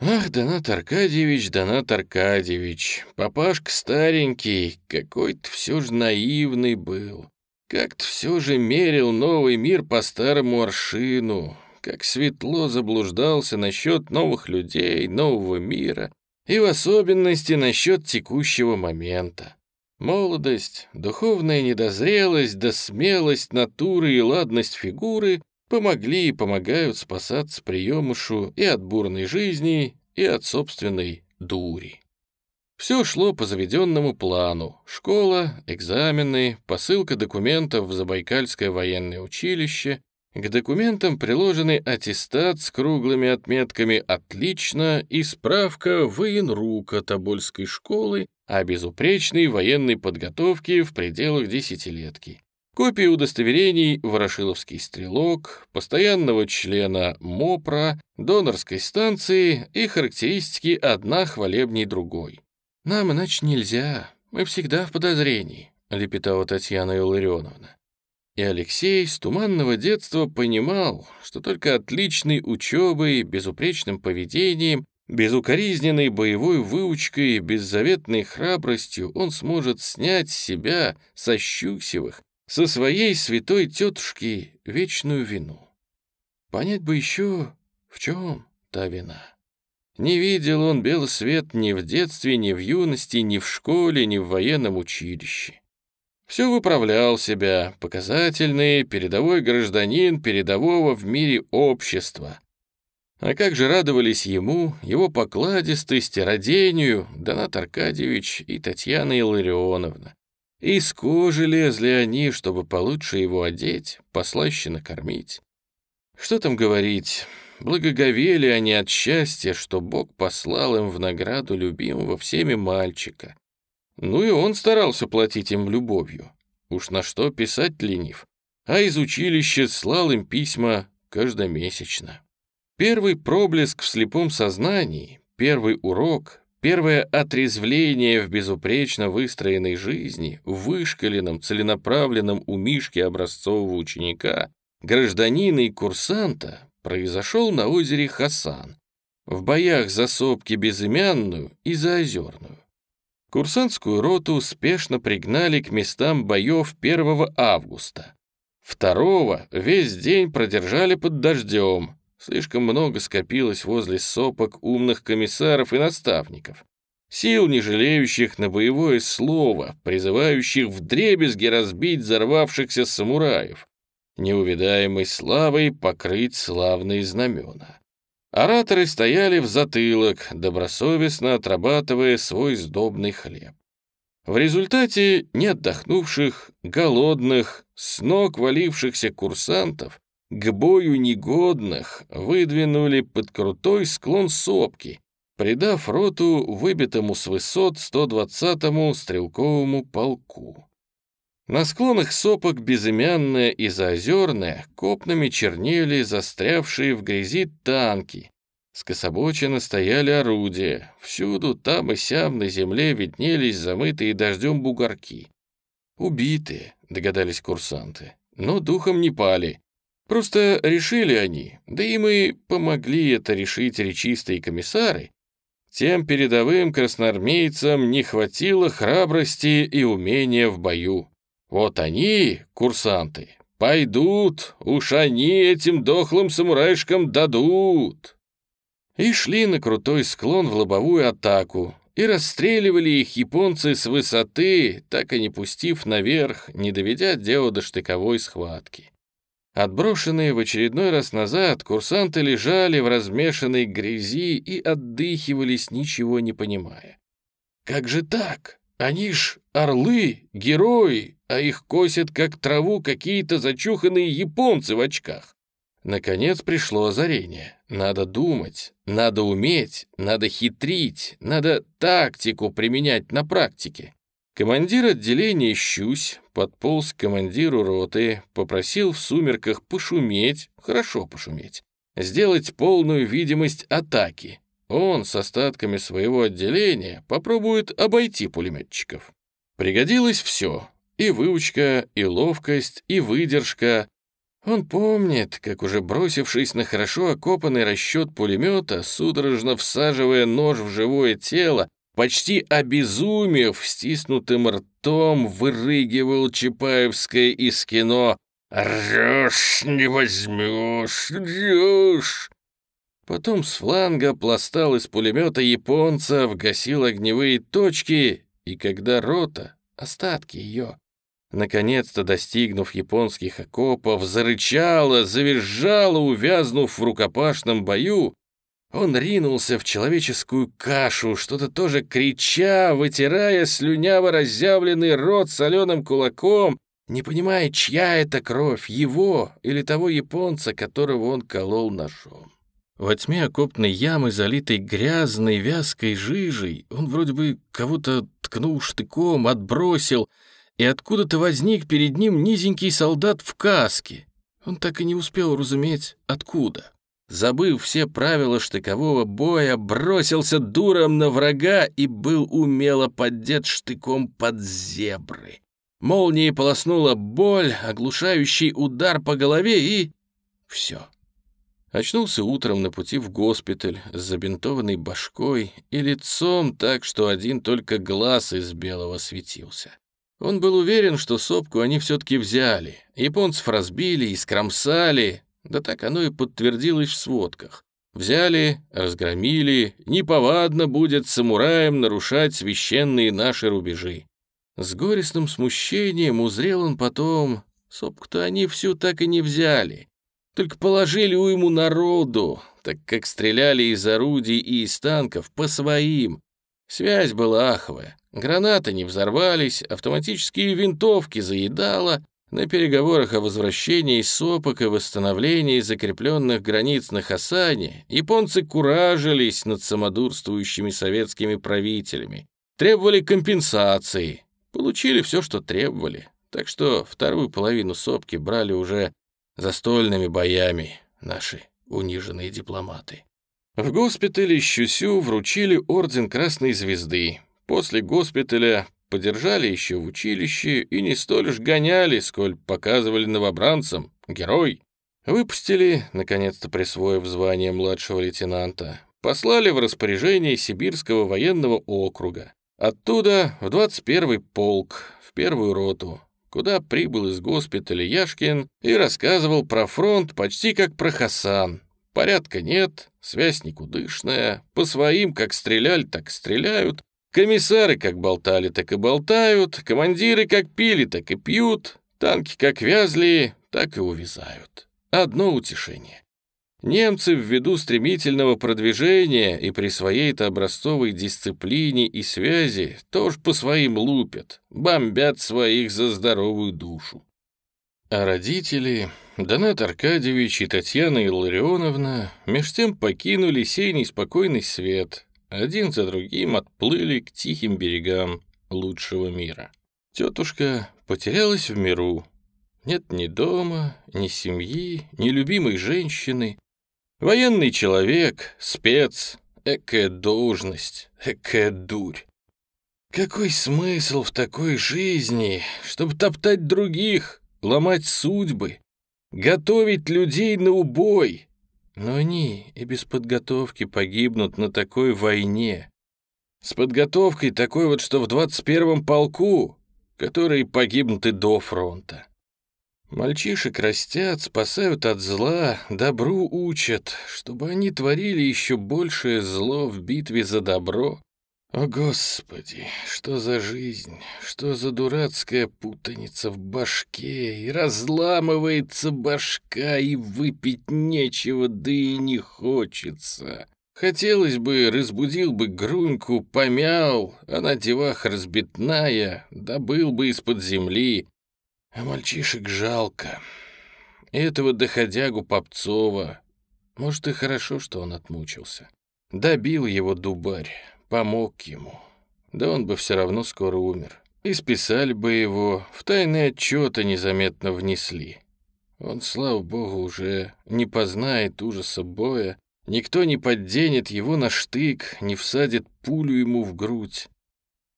Ах, Донат Аркадьевич, Донат Аркадьевич, папашка старенький, какой-то все же наивный был. Как-то все же мерил новый мир по старому аршину, как светло заблуждался насчет новых людей, нового мира, и в особенности насчет текущего момента. Молодость, духовная недозрелость да смелость натуры и ладность фигуры помогли и помогают спасаться приемышу и от бурной жизни, и от собственной дури. Все шло по заведенному плану. Школа, экзамены, посылка документов в Забайкальское военное училище. К документам приложенный аттестат с круглыми отметками «Отлично» и справка военрука Тобольской школы о безупречной военной подготовке в пределах десятилетки. Копии удостоверений «Ворошиловский стрелок», постоянного члена МОПРа, донорской станции и характеристики одна хвалебней другой. «Нам иначе нельзя, мы всегда в подозрении», лепетала Татьяна Илларионовна. И Алексей с туманного детства понимал, что только отличной учебой, безупречным поведением, безукоризненной боевой выучкой, беззаветной храбростью он сможет снять себя, со Щусевых, со своей святой тетушки вечную вину. Понять бы еще, в чем та вина. Не видел он белый свет ни в детстве, ни в юности, ни в школе, ни в военном училище. Все выправлял себя, показательный, передовой гражданин передового в мире общества. А как же радовались ему, его покладистости, родению, Донат Аркадьевич и Татьяна Илларионовна. Из кожи лезли они, чтобы получше его одеть, послаще накормить. Что там говорить, благоговели они от счастья, что Бог послал им в награду любимого всеми мальчика. Ну и он старался платить им любовью. Уж на что писать ленив. А из училища слал им письма каждомесячно. Первый проблеск в слепом сознании, первый урок, первое отрезвление в безупречно выстроенной жизни, в вышкаленном, целенаправленном у Мишки образцового ученика, гражданина и курсанта произошел на озере Хасан, в боях за сопки безымянную и за озерную. Курсантскую роту спешно пригнали к местам боев 1 августа. Второго весь день продержали под дождем. Слишком много скопилось возле сопок умных комиссаров и наставников. Сил, не жалеющих на боевое слово, призывающих вдребезги разбить взорвавшихся самураев, неувидаемой славой покрыть славные знамена. Ораторы стояли в затылок, добросовестно отрабатывая свой сдобный хлеб. В результате не отдохнувших, голодных, с ног валившихся курсантов к бою негодных выдвинули под крутой склон сопки, придав роту выбитому с высот 120-му стрелковому полку. На склонах сопок безымянная и заозерная копнами чернели застрявшие в грязи танки. Скособоченно стояли орудия. Всюду, там и сям на земле виднелись замытые дождем бугорки. «Убитые», — догадались курсанты, но духом не пали. Просто решили они, да и мы помогли это решить речистые комиссары, тем передовым красноармейцам не хватило храбрости и умения в бою. Вот они, курсанты, пойдут, уж они этим дохлым самураишкам дадут. И шли на крутой склон в лобовую атаку, и расстреливали их японцы с высоты, так и не пустив наверх, не доведя дело до штыковой схватки. Отброшенные в очередной раз назад, курсанты лежали в размешанной грязи и отдыхивались, ничего не понимая. «Как же так? Они ж орлы, герои, а их косят как траву какие-то зачуханные японцы в очках. Наконец пришло озарение. Надо думать, надо уметь, надо хитрить, надо тактику применять на практике. Командир отделения Щусь подполз к командиру роты, попросил в сумерках пошуметь, хорошо пошуметь, сделать полную видимость атаки. Он с остатками своего отделения попробует обойти пулеметчиков. Пригодилось все и выучка, и ловкость, и выдержка. Он помнит, как уже бросившись на хорошо окопанный расчет пулемета, судорожно всаживая нож в живое тело, почти обезумев, стиснутым ртом вырыгивал Чапаевское из кино «Ржешь, не возьмешь, ржешь!» Потом с фланга пластал из пулемета японца, вгасил огневые точки, и когда рота, остатки ее, наконец-то достигнув японских окопов, зарычала, завизжала, увязнув в рукопашном бою, он ринулся в человеческую кашу, что-то тоже крича, вытирая слюняво разъявленный рот соленым кулаком, не понимая, чья это кровь, его или того японца, которого он колол ножом. Во тьме окопной ямы, залитой грязной, вязкой жижей, он вроде бы кого-то ткнул штыком, отбросил, и откуда-то возник перед ним низенький солдат в каске. Он так и не успел разуметь, откуда. Забыв все правила штыкового боя, бросился дуром на врага и был умело поддет штыком под зебры. Молнией полоснула боль, оглушающий удар по голове и... Все. Очнулся утром на пути в госпиталь с забинтованной башкой и лицом так, что один только глаз из белого светился. Он был уверен, что сопку они все-таки взяли. Японцев разбили и скромсали. Да так оно и подтвердилось в сводках. Взяли, разгромили, неповадно будет самураям нарушать священные наши рубежи. С горестным смущением узрел он потом, сопку-то они всю так и не взяли. Только положили уйму народу, так как стреляли из орудий и из танков по своим. Связь была аховая, гранаты не взорвались, автоматические винтовки заедало, на переговорах о возвращении сопок и восстановлении закрепленных границ на Хасане японцы куражились над самодурствующими советскими правителями, требовали компенсации, Получили все, что требовали, так что вторую половину сопки брали уже застольными боями наши униженные дипломаты. В госпитале Щусю вручили орден Красной Звезды. После госпиталя подержали еще в училище и не столь уж гоняли, сколь показывали новобранцам. Герой. Выпустили, наконец-то присвоив звание младшего лейтенанта. Послали в распоряжение Сибирского военного округа. Оттуда в 21-й полк, в первую роту, куда прибыл из госпиталя Яшкин и рассказывал про фронт почти как про Хасан. Порядка нет, связь никудышная, по своим как стреляли, так стреляют, комиссары как болтали, так и болтают, командиры как пили, так и пьют, танки как вязли, так и увязают. Одно утешение. Немцы ввиду стремительного продвижения и при своей-то образцовой дисциплине и связи тоже по своим лупят, бомбят своих за здоровую душу. А родители, Донат Аркадьевич и Татьяна Илларионовна, меж тем покинули сей неспокойный свет, один за другим отплыли к тихим берегам лучшего мира. Тетушка потерялась в миру. Нет ни дома, ни семьи, ни любимой женщины, Военный человек, спец, экая должность, экая дурь. Какой смысл в такой жизни, чтобы топтать других, ломать судьбы, готовить людей на убой? Но они и без подготовки погибнут на такой войне. С подготовкой такой вот, что в 21-м полку, которые погибнут и до фронта. Мальчишек растят, спасают от зла, добру учат, чтобы они творили еще большее зло в битве за добро. О, Господи, что за жизнь, что за дурацкая путаница в башке, и разламывается башка, и выпить нечего, да и не хочется. Хотелось бы, разбудил бы Груньку, помял, она девах разбитная, добыл бы из-под земли, а мальчишек жалко. Этого доходягу Попцова. Может, и хорошо, что он отмучился. Добил его дубарь, помог ему. Да он бы все равно скоро умер. И списали бы его, в тайные отчеты незаметно внесли. Он, слава богу, уже не познает ужаса боя, никто не подденет его на штык, не всадит пулю ему в грудь.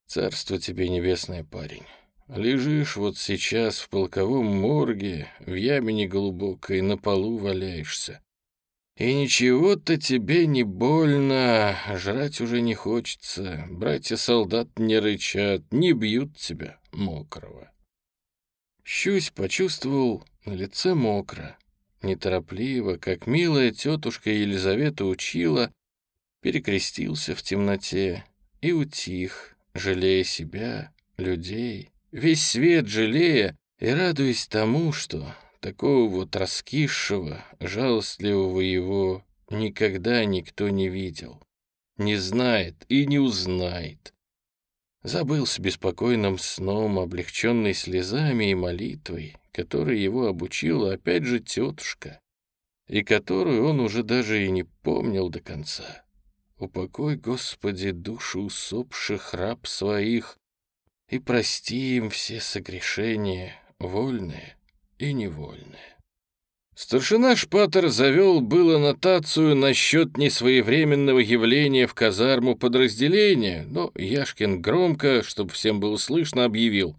Царство тебе небесное, парень. Лежишь вот сейчас в полковом морге, в яме неглубокой, на полу валяешься. И ничего-то тебе не больно, жрать уже не хочется, братья-солдат не рычат, не бьют тебя мокрого. Щусь почувствовал на лице мокро, неторопливо, как милая тетушка Елизавета учила, перекрестился в темноте и утих, жалея себя, людей, весь свет жалея и радуясь тому, что такого вот раскисшего, жалостливого его никогда никто не видел, не знает и не узнает. Забылся беспокойным сном, облегченный слезами и молитвой, которой его обучила опять же тетушка, и которую он уже даже и не помнил до конца. Упокой, Господи, душу усопших раб своих, и прости им все согрешения, вольные и невольные. Старшина Шпатер завел было нотацию насчет несвоевременного явления в казарму подразделения, но Яшкин громко, чтобы всем было слышно, объявил.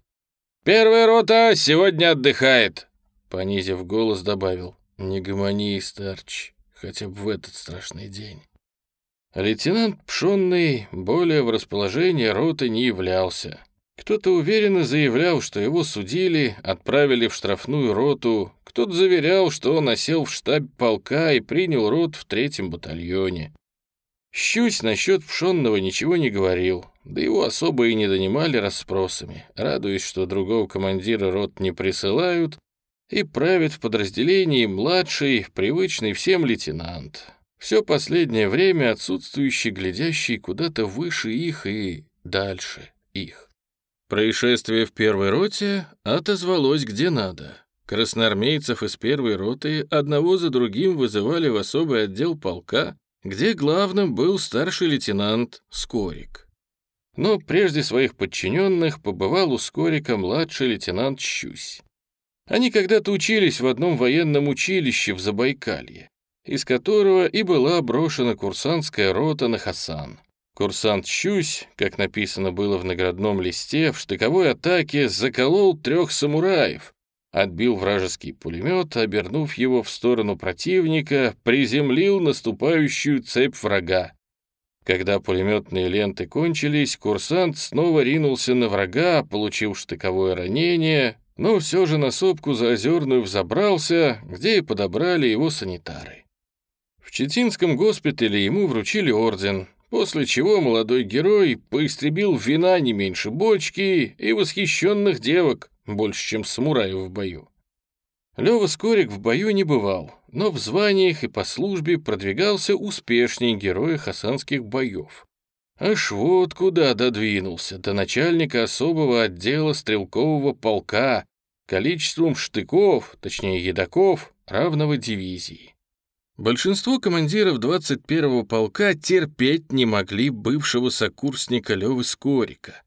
Первая рота сегодня отдыхает!» Понизив голос, добавил. «Не гомони, старч, хотя бы в этот страшный день». Лейтенант Пшонный более в расположении роты не являлся. Кто-то уверенно заявлял, что его судили, отправили в штрафную роту, кто-то заверял, что он осел в штаб полка и принял рот в третьем батальоне. Щусь насчет Пшонного ничего не говорил, да его особо и не донимали расспросами, радуясь, что другого командира рот не присылают, и правит в подразделении младший, привычный всем лейтенант. Все последнее время отсутствующий, глядящий куда-то выше их и дальше их. Происшествие в первой роте отозвалось где надо. Красноармейцев из первой роты одного за другим вызывали в особый отдел полка, где главным был старший лейтенант Скорик. Но прежде своих подчиненных побывал у Скорика младший лейтенант Щусь. Они когда-то учились в одном военном училище в Забайкалье, из которого и была брошена курсантская рота на Хасан. Курсант Щусь, как написано было в наградном листе, в штыковой атаке заколол трех самураев, отбил вражеский пулемет, обернув его в сторону противника, приземлил наступающую цепь врага. Когда пулеметные ленты кончились, курсант снова ринулся на врага, получил штыковое ранение, но все же на сопку за Озерную взобрался, где и подобрали его санитары. В Читинском госпитале ему вручили орден, после чего молодой герой поистребил вина не меньше бочки и восхищенных девок, больше, чем самураев в бою. Лёва Скорик в бою не бывал, но в званиях и по службе продвигался успешнее героя хасанских боев. Аж вот куда додвинулся, до начальника особого отдела стрелкового полка, количеством штыков, точнее едоков, равного дивизии. Большинство командиров 21-го полка терпеть не могли бывшего сокурсника Лёвы Скорика.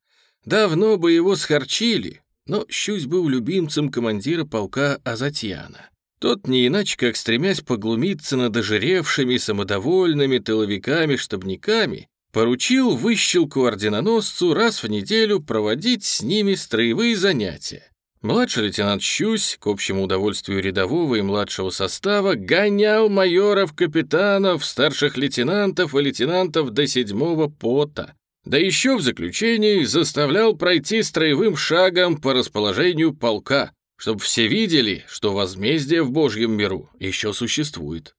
Давно бы его схорчили, но Щусь был любимцем командира полка Азатьяна. Тот не иначе, как стремясь поглумиться над ожиревшими, самодовольными тыловиками-штабниками, поручил выщелку орденоносцу раз в неделю проводить с ними строевые занятия. Младший лейтенант Щусь, к общему удовольствию рядового и младшего состава, гонял майоров, капитанов, старших лейтенантов и лейтенантов до седьмого пота. Да еще в заключении заставлял пройти строевым шагом по расположению полка, чтобы все видели, что возмездие в Божьем миру еще существует.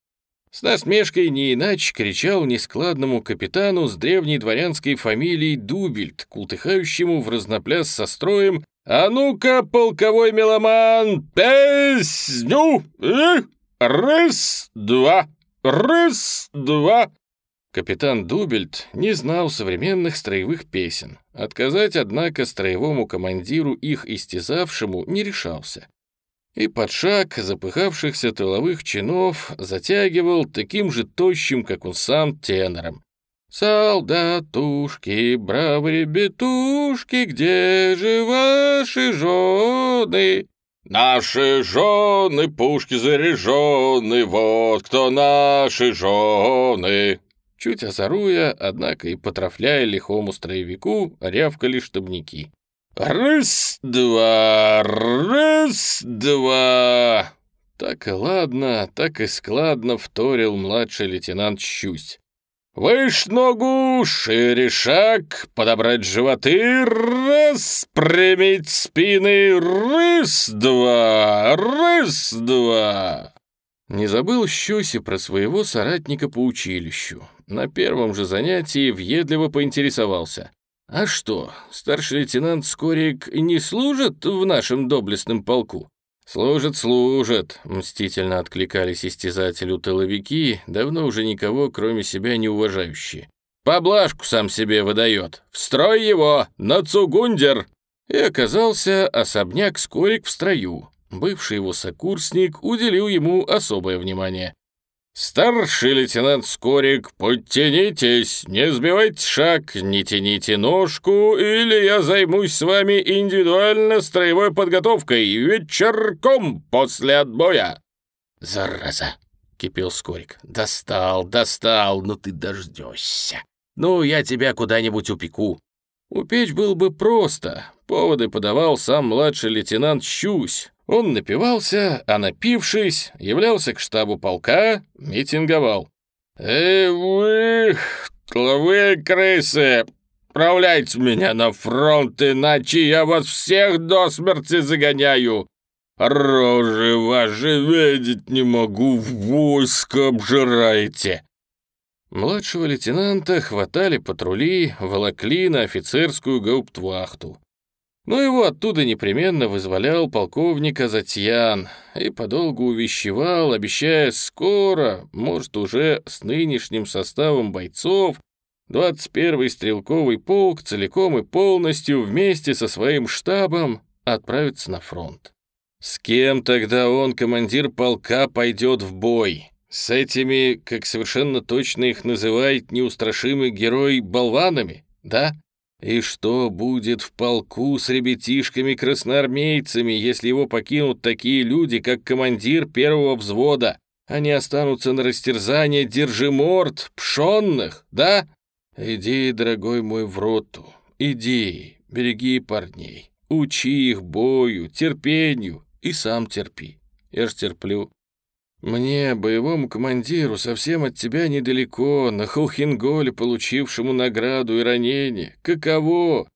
С насмешкой не иначе кричал нескладному капитану с древней дворянской фамилией Дубельт, култыхающему в разнопляс со строем «А ну-ка, полковой меломан, песню! И раз, два, раз, два!» Капитан Дубельт не знал современных строевых песен. Отказать, однако, строевому командиру, их истязавшему, не решался. И под шаг запыхавшихся тыловых чинов затягивал таким же тощим, как он сам, тенором. «Солдатушки, бравые ребятушки, где же ваши жены?» «Наши жены, пушки заряжены, вот кто наши жены!» Чуть озоруя, однако и потрафляя лихому строевику, рявкали штабники. «Раз-два, раз-два!» Так и ладно, так и складно вторил младший лейтенант Щусь. Выше ногу, шире шаг, подобрать животы, распрямить спины, раз-два, раз-два. Не забыл Щуси про своего соратника по училищу. На первом же занятии въедливо поинтересовался. «А что, старший лейтенант Скорик не служит в нашем доблестном полку?» «Служит, служит», — мстительно откликались истязателю тыловики, давно уже никого, кроме себя, не уважающие. «Поблажку сам себе выдает. Встрой его! На цугундер!» И оказался особняк Скорик в строю. Бывший его сокурсник уделил ему особое внимание. «Старший лейтенант Скорик, подтянитесь, не сбивайте шаг, не тяните ножку, или я займусь с вами индивидуально строевой подготовкой вечерком после отбоя». «Зараза!» — кипел Скорик. «Достал, достал, но ты дождешься. Ну, я тебя куда-нибудь упеку». Упечь было бы просто. Поводы подавал сам младший лейтенант Щусь. Он напивался, а напившись, являлся к штабу полка, митинговал. «Эй, вы, тловые крысы, отправляйте меня на фронт, иначе я вас всех до смерти загоняю. Рожи ваши видеть не могу, войско обжираете». Младшего лейтенанта хватали патрули, волокли на офицерскую гауптвахту. Но его оттуда непременно вызволял полковник Азатьян и подолгу увещевал, обещая скоро, может, уже с нынешним составом бойцов, 21-й стрелковый полк целиком и полностью вместе со своим штабом отправится на фронт. С кем тогда он, командир полка, пойдет в бой? С этими, как совершенно точно их называет неустрашимый герой, болванами, да? И что будет в полку с ребятишками-красноармейцами, если его покинут такие люди, как командир первого взвода? Они останутся на растерзание держиморд, пшенных, да? Иди, дорогой мой, в роту, иди, береги парней, учи их бою, терпению, и сам терпи. Я ж терплю. Мне, боевому командиру, совсем от тебя недалеко, на Холхинголе, получившему награду и ранение. Каково?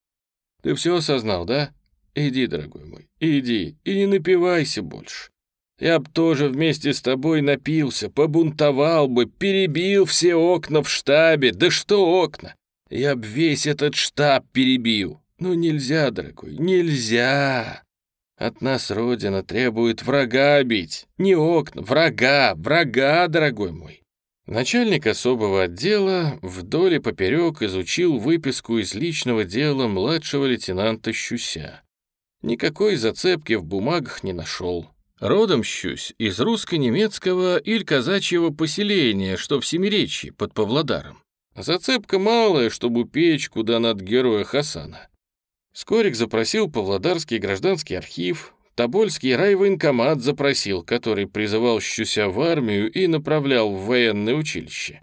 Ты все осознал, да? Иди, дорогой мой, иди, и не напивайся больше. Я б тоже вместе с тобой напился, побунтовал бы, перебил все окна в штабе. Да что окна? Я б весь этот штаб перебил. Ну нельзя, дорогой, нельзя. От нас Родина требует врага бить. Не окна, врага, врага, дорогой мой. Начальник особого отдела вдоль и поперек изучил выписку из личного дела младшего лейтенанта Щуся. Никакой зацепки в бумагах не нашел. Родом Щусь из русско-немецкого или казачьего поселения, что в Семиречье под Павлодаром. Зацепка малая, чтобы печь куда над героя Хасана. Скорик запросил Павлодарский гражданский архив, Тобольский райвоенкомат запросил, который призывал Щуся в армию и направлял в военное училище.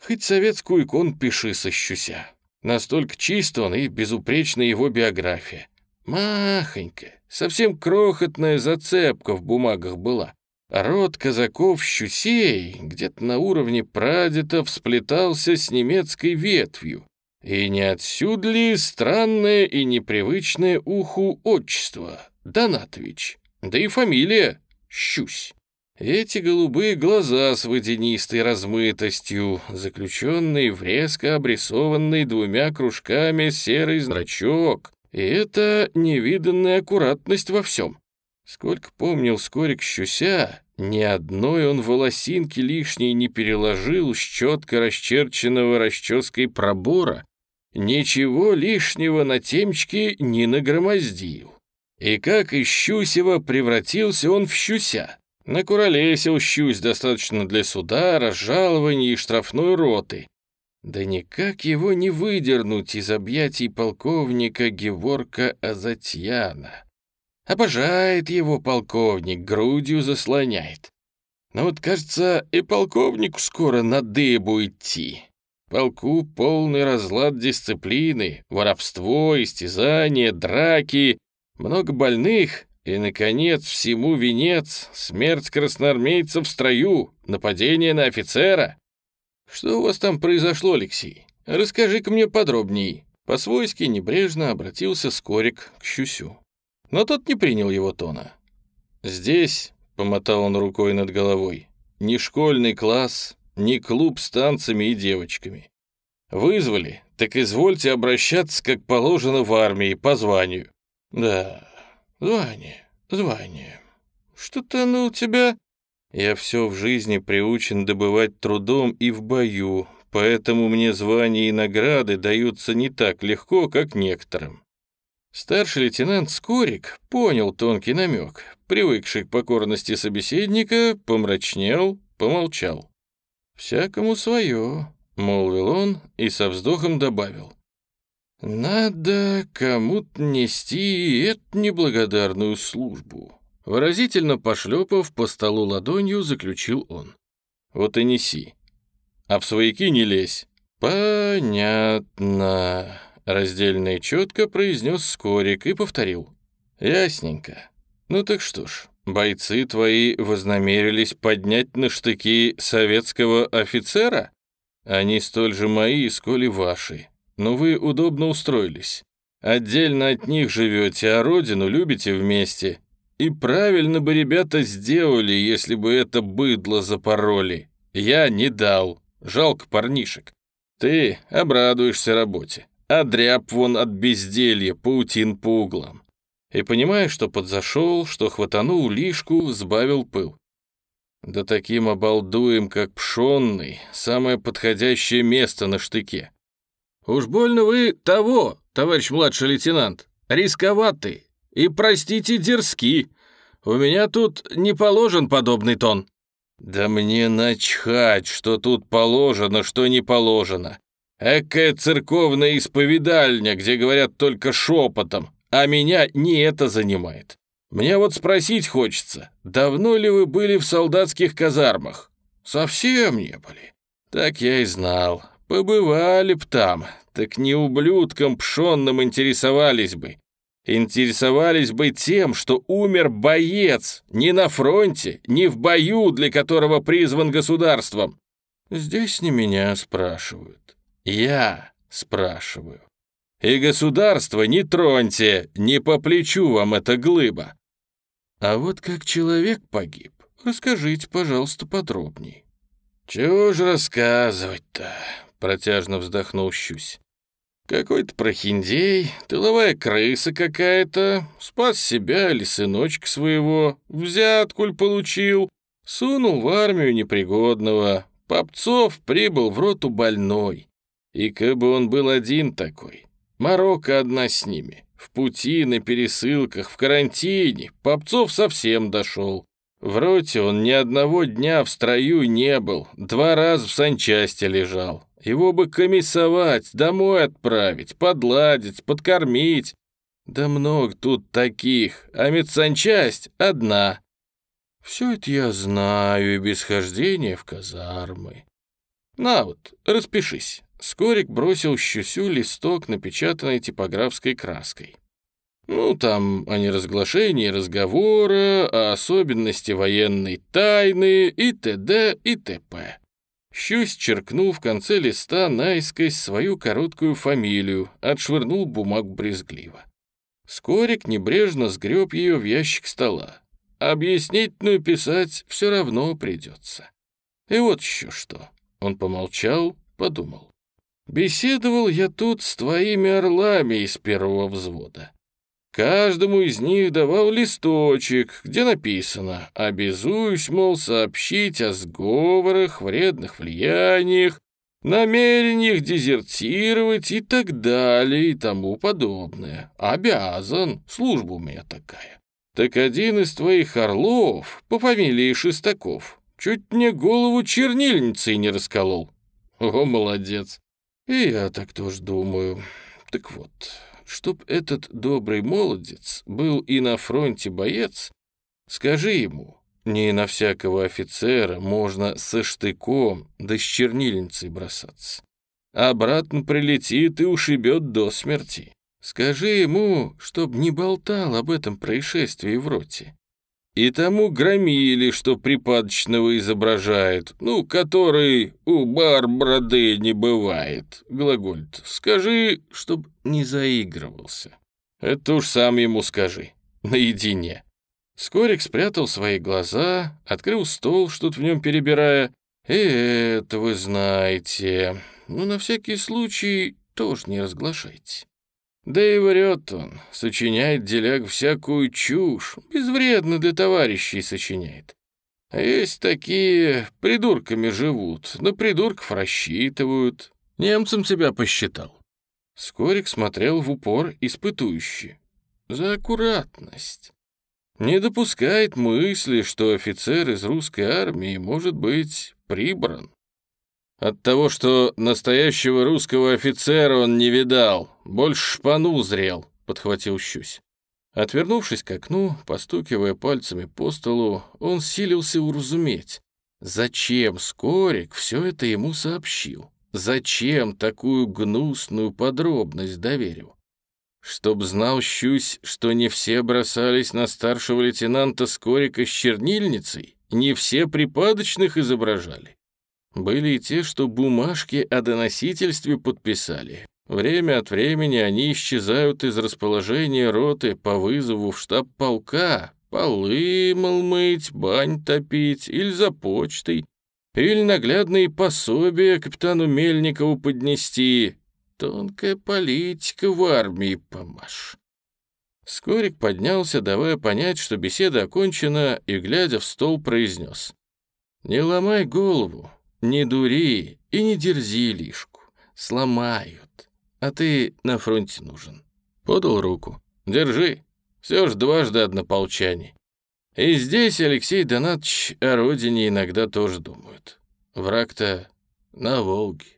Хоть советскую икон пиши со Щуся. Настолько чист он и безупречна его биография. Махонькая, совсем крохотная зацепка в бумагах была. Род казаков-щусей где-то на уровне прадедов сплетался с немецкой ветвью, и не отсюда ли странное и непривычное уху отчество Донатович, да и фамилия Щусь. Эти голубые глаза с водянистой размытостью, заключенный в резко обрисованный двумя кружками серый зрачок, и это невиданная аккуратность во всем. Сколько помнил Скорик Щуся, ни одной он волосинки лишней не переложил с четко расчерченного расческой пробора ничего лишнего на темчке не нагромоздил. И как из Щусева превратился он в Щуся. Накуролесил Щусь достаточно для суда, разжалований и штрафной роты. Да никак его не выдернуть из объятий полковника Геворка Азатьяна. Обожает его полковник, грудью заслоняет. Но вот, кажется, и полковнику скоро на дыбу идти полку полный разлад дисциплины, воровство, истязания, драки, много больных и, наконец, всему венец — смерть красноармейцев в строю, нападение на офицера. Что у вас там произошло, Алексей? Расскажи-ка мне подробней. По-свойски небрежно обратился Скорик к Щусю. Но тот не принял его тона. «Здесь», — помотал он рукой над головой, — «не школьный класс, не клуб с танцами и девочками. Вызвали, так извольте обращаться, как положено в армии, по званию. Да, звание, звание. Что-то оно у тебя... Я все в жизни приучен добывать трудом и в бою, поэтому мне звания и награды даются не так легко, как некоторым. Старший лейтенант Скорик понял тонкий намек, привыкший к покорности собеседника, помрачнел, помолчал. «Всякому свое», — молвил он и со вздохом добавил. «Надо кому-то нести эту неблагодарную службу». Выразительно пошлепав по столу ладонью, заключил он. «Вот и неси. А в свояки не лезь». «Понятно», — Раздельно и четко произнес Скорик и повторил. Ясненько. Ну так что ж, бойцы твои вознамерились поднять на штыки советского офицера? Они столь же мои, сколь и ваши. Но вы удобно устроились. Отдельно от них живете, а родину любите вместе. И правильно бы ребята сделали, если бы это быдло запороли. Я не дал. Жалко парнишек. Ты обрадуешься работе. А дряб вон от безделья, паутин по углам. И понимая, что подзашел, что хватанул лишку, сбавил пыл. Да таким обалдуем, как пшенный, самое подходящее место на штыке. Уж больно вы того, товарищ младший лейтенант, рисковатый и, простите, дерзки. У меня тут не положен подобный тон. Да мне начхать, что тут положено, что не положено. Экая церковная исповедальня, где говорят только шепотом, а меня не это занимает. Мне вот спросить хочется, давно ли вы были в солдатских казармах? Совсем не были. Так я и знал. Побывали б там, так не ублюдком пшенным интересовались бы. Интересовались бы тем, что умер боец, не на фронте, не в бою, для которого призван государством. Здесь не меня спрашивают. Я спрашиваю. И государство не троньте, не по плечу вам эта глыба. А вот как человек погиб, расскажите, пожалуйста, подробней. Чего ж рассказывать-то? Протяжно вздохнул Щусь. Какой-то прохиндей, тыловая крыса какая-то, спас себя или сыночка своего, взяткуль получил, сунул в армию непригодного. Попцов прибыл в роту больной. И как бы он был один такой, Марокко одна с ними. В пути, на пересылках, в карантине. Попцов совсем дошел. В роте он ни одного дня в строю не был, два раза в санчасти лежал. Его бы комиссовать, домой отправить, подладить, подкормить. Да много тут таких, а медсанчасть одна. Все это я знаю и без хождения в казармы. На вот, распишись. Скорик бросил щусю листок, напечатанный типографской краской. Ну, там о неразглашении разговора, о особенности военной тайны и т.д. и т.п. Щусь черкнул в конце листа наискось свою короткую фамилию, отшвырнул бумагу брезгливо. Скорик небрежно сгреб ее в ящик стола. Объяснительную писать все равно придется. И вот еще что. Он помолчал, подумал. Беседовал я тут с твоими орлами из первого взвода. Каждому из них давал листочек, где написано «Обязуюсь, мол, сообщить о сговорах, вредных влияниях, намерениях дезертировать и так далее и тому подобное. Обязан, служба у меня такая. Так один из твоих орлов, по фамилии Шестаков, чуть мне голову чернильницей не расколол. О, молодец. И я так тоже думаю. Так вот, чтоб этот добрый молодец был и на фронте боец, скажи ему, не на всякого офицера можно со штыком да с чернильницей бросаться. Обратно прилетит и ушибет до смерти. Скажи ему, чтоб не болтал об этом происшествии в роте. И тому громили, что припадочного изображает, ну, который у бар бороды не бывает, глаголит. Скажи, чтоб не заигрывался. Это уж сам ему скажи, наедине. Скорик спрятал свои глаза, открыл стол, что-то в нем перебирая. И это вы знаете. Ну, на всякий случай тоже не разглашайте. Да и врет он, сочиняет деляк всякую чушь, безвредно для товарищей сочиняет. А есть такие, придурками живут, на придурков рассчитывают. Немцам тебя посчитал. Скорик смотрел в упор испытующе. За аккуратность. Не допускает мысли, что офицер из русской армии может быть прибран. От того, что настоящего русского офицера он не видал, больше шпану зрел, подхватил Щусь. Отвернувшись к окну, постукивая пальцами по столу, он силился уразуметь, зачем Скорик все это ему сообщил. Зачем такую гнусную подробность доверил? Чтоб знал Щусь, что не все бросались на старшего лейтенанта Скорика с чернильницей, не все припадочных изображали. Были и те, что бумажки о доносительстве подписали. Время от времени они исчезают из расположения роты по вызову в штаб полка, полы, мол, мыть, бань топить или за почтой, или наглядные пособия капитану Мельникову поднести. Тонкая политика в армии, помашь. Скорик поднялся, давая понять, что беседа окончена, и, глядя в стол, произнес. «Не ломай голову, не дури и не дерзи лишку. Сломают, а ты на фронте нужен». Подал руку. «Держи, все ж дважды однополчане. И здесь Алексей Донатович о родине иногда тоже думают. Враг-то на Волге.